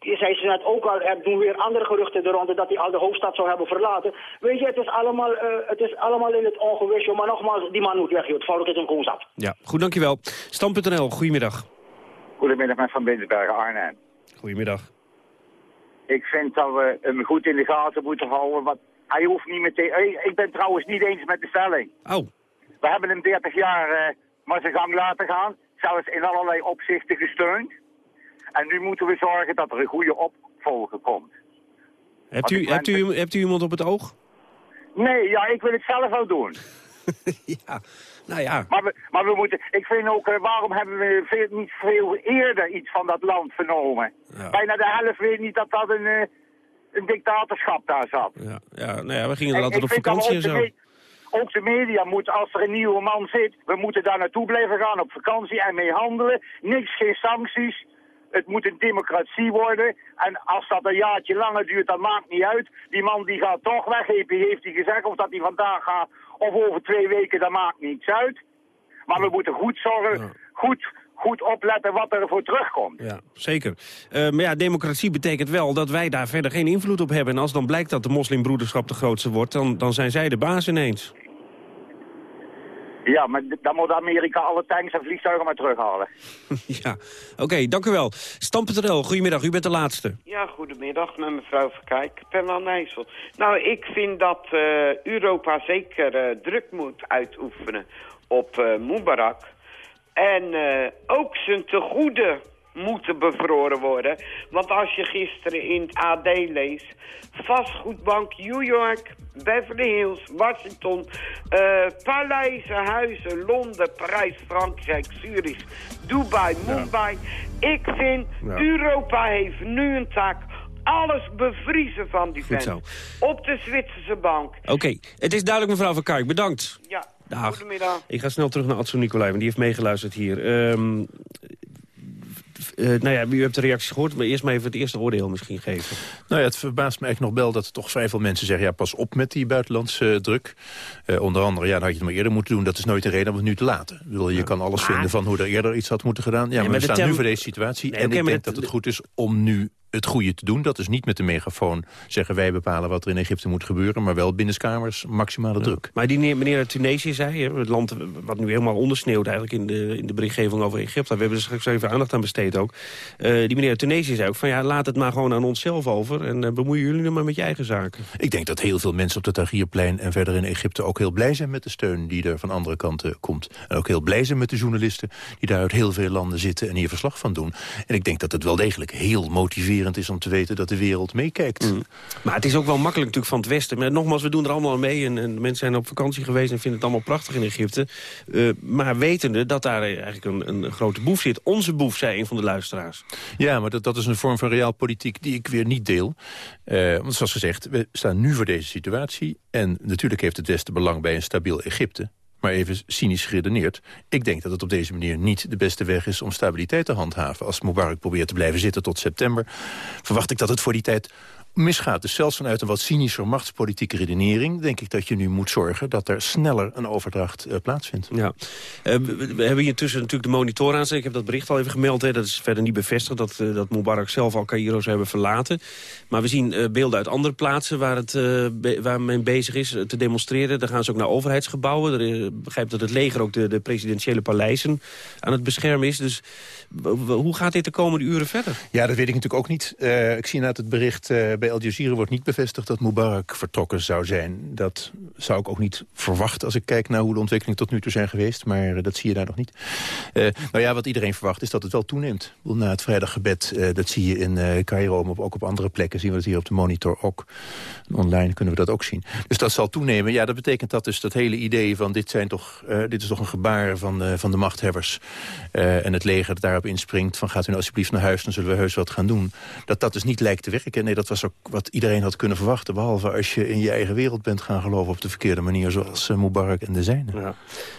Speaker 37: je zei ze net ook al, er doen weer andere geruchten de ronde dat hij al de hoofdstad zou hebben verlaten. Weet je, het is allemaal, eh, het is allemaal in het ongewis, joh. Maar nogmaals, die man moet weg, joh. Het volk is een zat.
Speaker 17: Ja, goed, dankjewel. Stand.nl, goedemiddag.
Speaker 38: Goedemiddag, met Van Binsbergen, Arnhem.
Speaker 17: Goedemiddag.
Speaker 38: Ik vind dat we hem goed in de gaten moeten houden. Want hij hoeft niet meteen... Ik ben trouwens niet eens met de stelling.
Speaker 17: Oh.
Speaker 38: We hebben hem 30 jaar eh maar zijn gang laten gaan. Zelfs in allerlei opzichten gesteund. En nu moeten we zorgen dat er een goede opvolger komt.
Speaker 17: Hebt u, hebt, u, hebt u iemand op het oog?
Speaker 38: Nee, ja, ik wil het zelf wel doen.
Speaker 17: ja, nou ja.
Speaker 38: Maar we, maar we moeten... Ik vind ook, eh, waarom hebben we veel, niet veel eerder iets van dat land vernomen? Bijna de helft weet niet dat dat een, eh, een dictatorschap daar zat.
Speaker 17: Ja, ja, nou ja, we gingen
Speaker 38: En
Speaker 17: er altijd op vakantie en zo.
Speaker 38: Ook de media moet, als er een nieuwe man zit, we moeten daar naartoe blijven gaan op vakantie en mee handelen. Niks, geen sancties. Het moet een democratie worden. En als dat een jaartje langer duurt, dat maakt niet uit. Die man die gaat toch weg, heeft hij heeft hij gezegd. Of dat hij vandaag gaat of over twee weken, dat maakt niets uit. Maar we moeten goed zorgen, goed, goed opletten wat er voor terugkomt.
Speaker 17: Ja, zeker. Eh, maar ja, democratie betekent wel dat wij daar verder geen invloed op hebben. En als dan blijkt dat de moslimbroederschap de grootste wordt... dan, dan zijn zij de baas ineens.
Speaker 38: Ja, maar dan moet Amerika alle tanks en vliegtuigen maar terughalen.
Speaker 17: ja, oké, dank u wel. Stam.nl, goedemiddag, u bent de laatste.
Speaker 39: Ja, goedemiddag met mevrouw Verkijk, Perla Nijssel. Nou, ik vind dat eh, Europa zeker eh, druk moet uitoefenen op eh Mubarak. En eh, ook zijn tegoede moeten bevroren worden. Want als je gisteren in het AD leest... vastgoedbank New York, Beverly Hills, Washington... Uh, paleizen, huizen, Londen, Parijs, Frankrijk, Zurich, Dubai, Mumbai. Ik vind, Europa heeft nu een taak alles bevriezen van die vent. Op de Zwitserse bank.
Speaker 17: Oké, het is duidelijk mevrouw Van Kaik. Bedankt.
Speaker 39: Ja,
Speaker 17: Dag.
Speaker 39: goedemiddag.
Speaker 17: Ik ga snel terug naar Adso Nicolai, want die heeft meegeluisterd hier. Um, uh, nou ja, u hebt de reacties gehoord, maar eerst maar even het eerste oordeel misschien geven.
Speaker 31: Nou ja, het verbaast me eigenlijk nog wel dat er toch vrij veel mensen zeggen... ja, pas op met die buitenlandse uh, druk. Uh, onder andere, ja, dan had je het maar eerder moeten doen. Dat is nooit de reden om het nu te laten. Bedoel, je ja. kan alles vinden van hoe er eerder iets had moeten gedaan. Ja, nee, maar, maar we staan term... nu voor deze situatie. Nee, en okay, ik denk dat het goed is om nu het goede te doen. Dat is niet met de megafoon zeggen wij bepalen wat er in Egypte moet gebeuren... maar wel binnenskamers maximale ja. druk.
Speaker 17: Maar die meneer uit Tunesië zei, het land wat nu helemaal ondersneeuwt... eigenlijk in de, in de berichtgeving over Egypte. We hebben er straks even aandacht aan besteed ook. Uh, die meneer uit Tunesië zei ook van ja, laat het maar gewoon aan onszelf over... en uh, bemoeien jullie nou maar met je eigen zaken.
Speaker 31: Ik denk dat heel veel mensen op het Tahrirplein en verder in Egypte... ook heel blij zijn met de steun die er van andere kanten komt. En ook heel blij zijn met de journalisten... die daar uit heel veel landen zitten en hier verslag van doen. En ik denk dat het wel degelijk heel motiverend is om te weten dat de wereld meekijkt. Mm.
Speaker 17: Maar het is ook wel makkelijk natuurlijk van het Westen. Maar nogmaals, we doen er allemaal aan mee. En, en mensen zijn op vakantie geweest en vinden het allemaal prachtig in Egypte. Uh, maar wetende dat daar eigenlijk een, een grote boef zit. Onze boef, zei een van de luisteraars.
Speaker 31: Ja, maar dat, dat is een vorm van realpolitiek die ik weer niet deel. Uh, want zoals gezegd, we staan nu voor deze situatie. En natuurlijk heeft het Westen belang bij een stabiel Egypte maar even cynisch geredeneerd... ik denk dat het op deze manier niet de beste weg is om stabiliteit te handhaven. Als Mubarak probeert te blijven zitten tot september... verwacht ik dat het voor die tijd misgaat. Dus zelfs vanuit een wat cynische machtspolitieke redenering... denk ik dat je nu moet zorgen dat er sneller een overdracht uh, plaatsvindt.
Speaker 17: Ja. Uh, we, we hebben intussen natuurlijk de monitor aan Ik heb dat bericht al even gemeld. Hè. Dat is verder niet bevestigd dat, uh, dat Mubarak zelf al Cairo zou hebben verlaten. Maar we zien beelden uit andere plaatsen waar, het, be waar men bezig is te demonstreren. Daar gaan ze ook naar overheidsgebouwen. Ik begrijp dat het leger ook de, de presidentiële paleizen aan het beschermen is. Dus hoe gaat dit de komende uren verder?
Speaker 31: Ja, dat weet ik natuurlijk ook niet. ik zie inderdaad het bericht bij Al Jazeera wordt niet bevestigd dat Mubarak vertrokken zou zijn. Dat zou ik ook niet verwachten als ik kijk naar hoe de ontwikkelingen tot nu toe zijn geweest. Maar uh, dat zie je daar nog niet. Uh, nou ja, wat iedereen verwacht is dat het wel toeneemt. Na het vrijdaggebed, uh, dat zie je in Cairo, maar ook op andere plekken zien we het hier op de monitor ook. Online kunnen we dat ook zien. Dus dat zal toenemen. Ja, dat betekent dat dus dat hele idee van dit, zijn toch, dit is toch een gebaar van, van de machthebbers. en het leger dat daarop inspringt van gaat u nou alsjeblieft naar huis, dan zullen we heus wat gaan doen. Dat dat dus niet lijkt te werken. Nee, dat was wat iedereen had kunnen verwachten. Behalve als je in je eigen wereld bent gaan geloven op de verkeerde manier. Zoals uh, Mubarak en de zijne. Ja.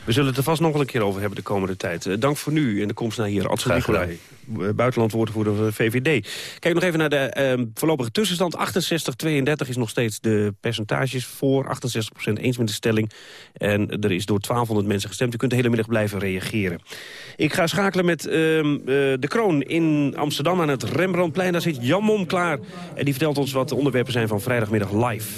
Speaker 17: We zullen het er vast nog een keer over hebben de komende tijd. Uh, dank voor nu en de komst naar hier. Adson Nicolai, buitenlandwoordvoerder van de VVD. Kijk nog even naar de uh, voorlopige tussenstand. 68-32 is nog steeds de percentages voor. 68% eens met de stelling. En er is door 1200 mensen gestemd. U kunt de hele middag blijven reageren. Ik ga schakelen met de kroon in Amsterdam aan het Rembrandtplein. Daar zit Jan Mom klaar. En die vertelt ons wat de onderwerpen zijn van vrijdagmiddag live.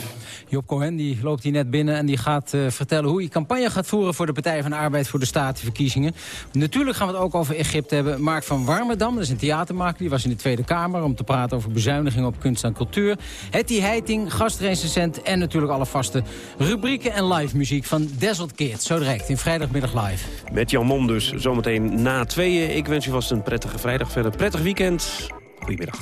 Speaker 40: Job Cohen die loopt hier net binnen en die gaat uh, vertellen hoe hij campagne gaat voeren voor de Partij van de Arbeid voor de Statenverkiezingen. Natuurlijk gaan we het ook over Egypte hebben. Mark van Warmerdam, dat is een theatermaker, die was in de Tweede Kamer om te praten over bezuinigingen op kunst en cultuur. Hetty Heiting, gastrecensent en natuurlijk alle vaste rubrieken en live muziek van Desert Kids. Zo direct in vrijdagmiddag live.
Speaker 17: Met Jan Mom dus zometeen na tweeën. Ik wens u vast een prettige vrijdag verder. Prettig weekend. Goedemiddag.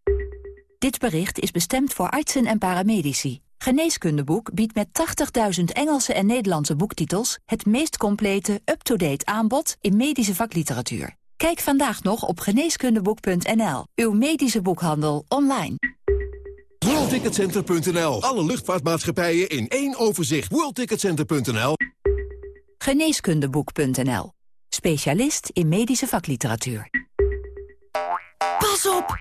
Speaker 41: Dit bericht is bestemd voor artsen en paramedici. Geneeskundeboek biedt met 80.000 Engelse en Nederlandse boektitels... het meest complete, up-to-date aanbod in medische vakliteratuur. Kijk vandaag nog op geneeskundeboek.nl. Uw medische boekhandel online.
Speaker 42: WorldTicketCenter.nl. Alle luchtvaartmaatschappijen in één overzicht. WorldTicketCenter.nl.
Speaker 41: Geneeskundeboek.nl. Specialist in medische vakliteratuur.
Speaker 43: Pas op!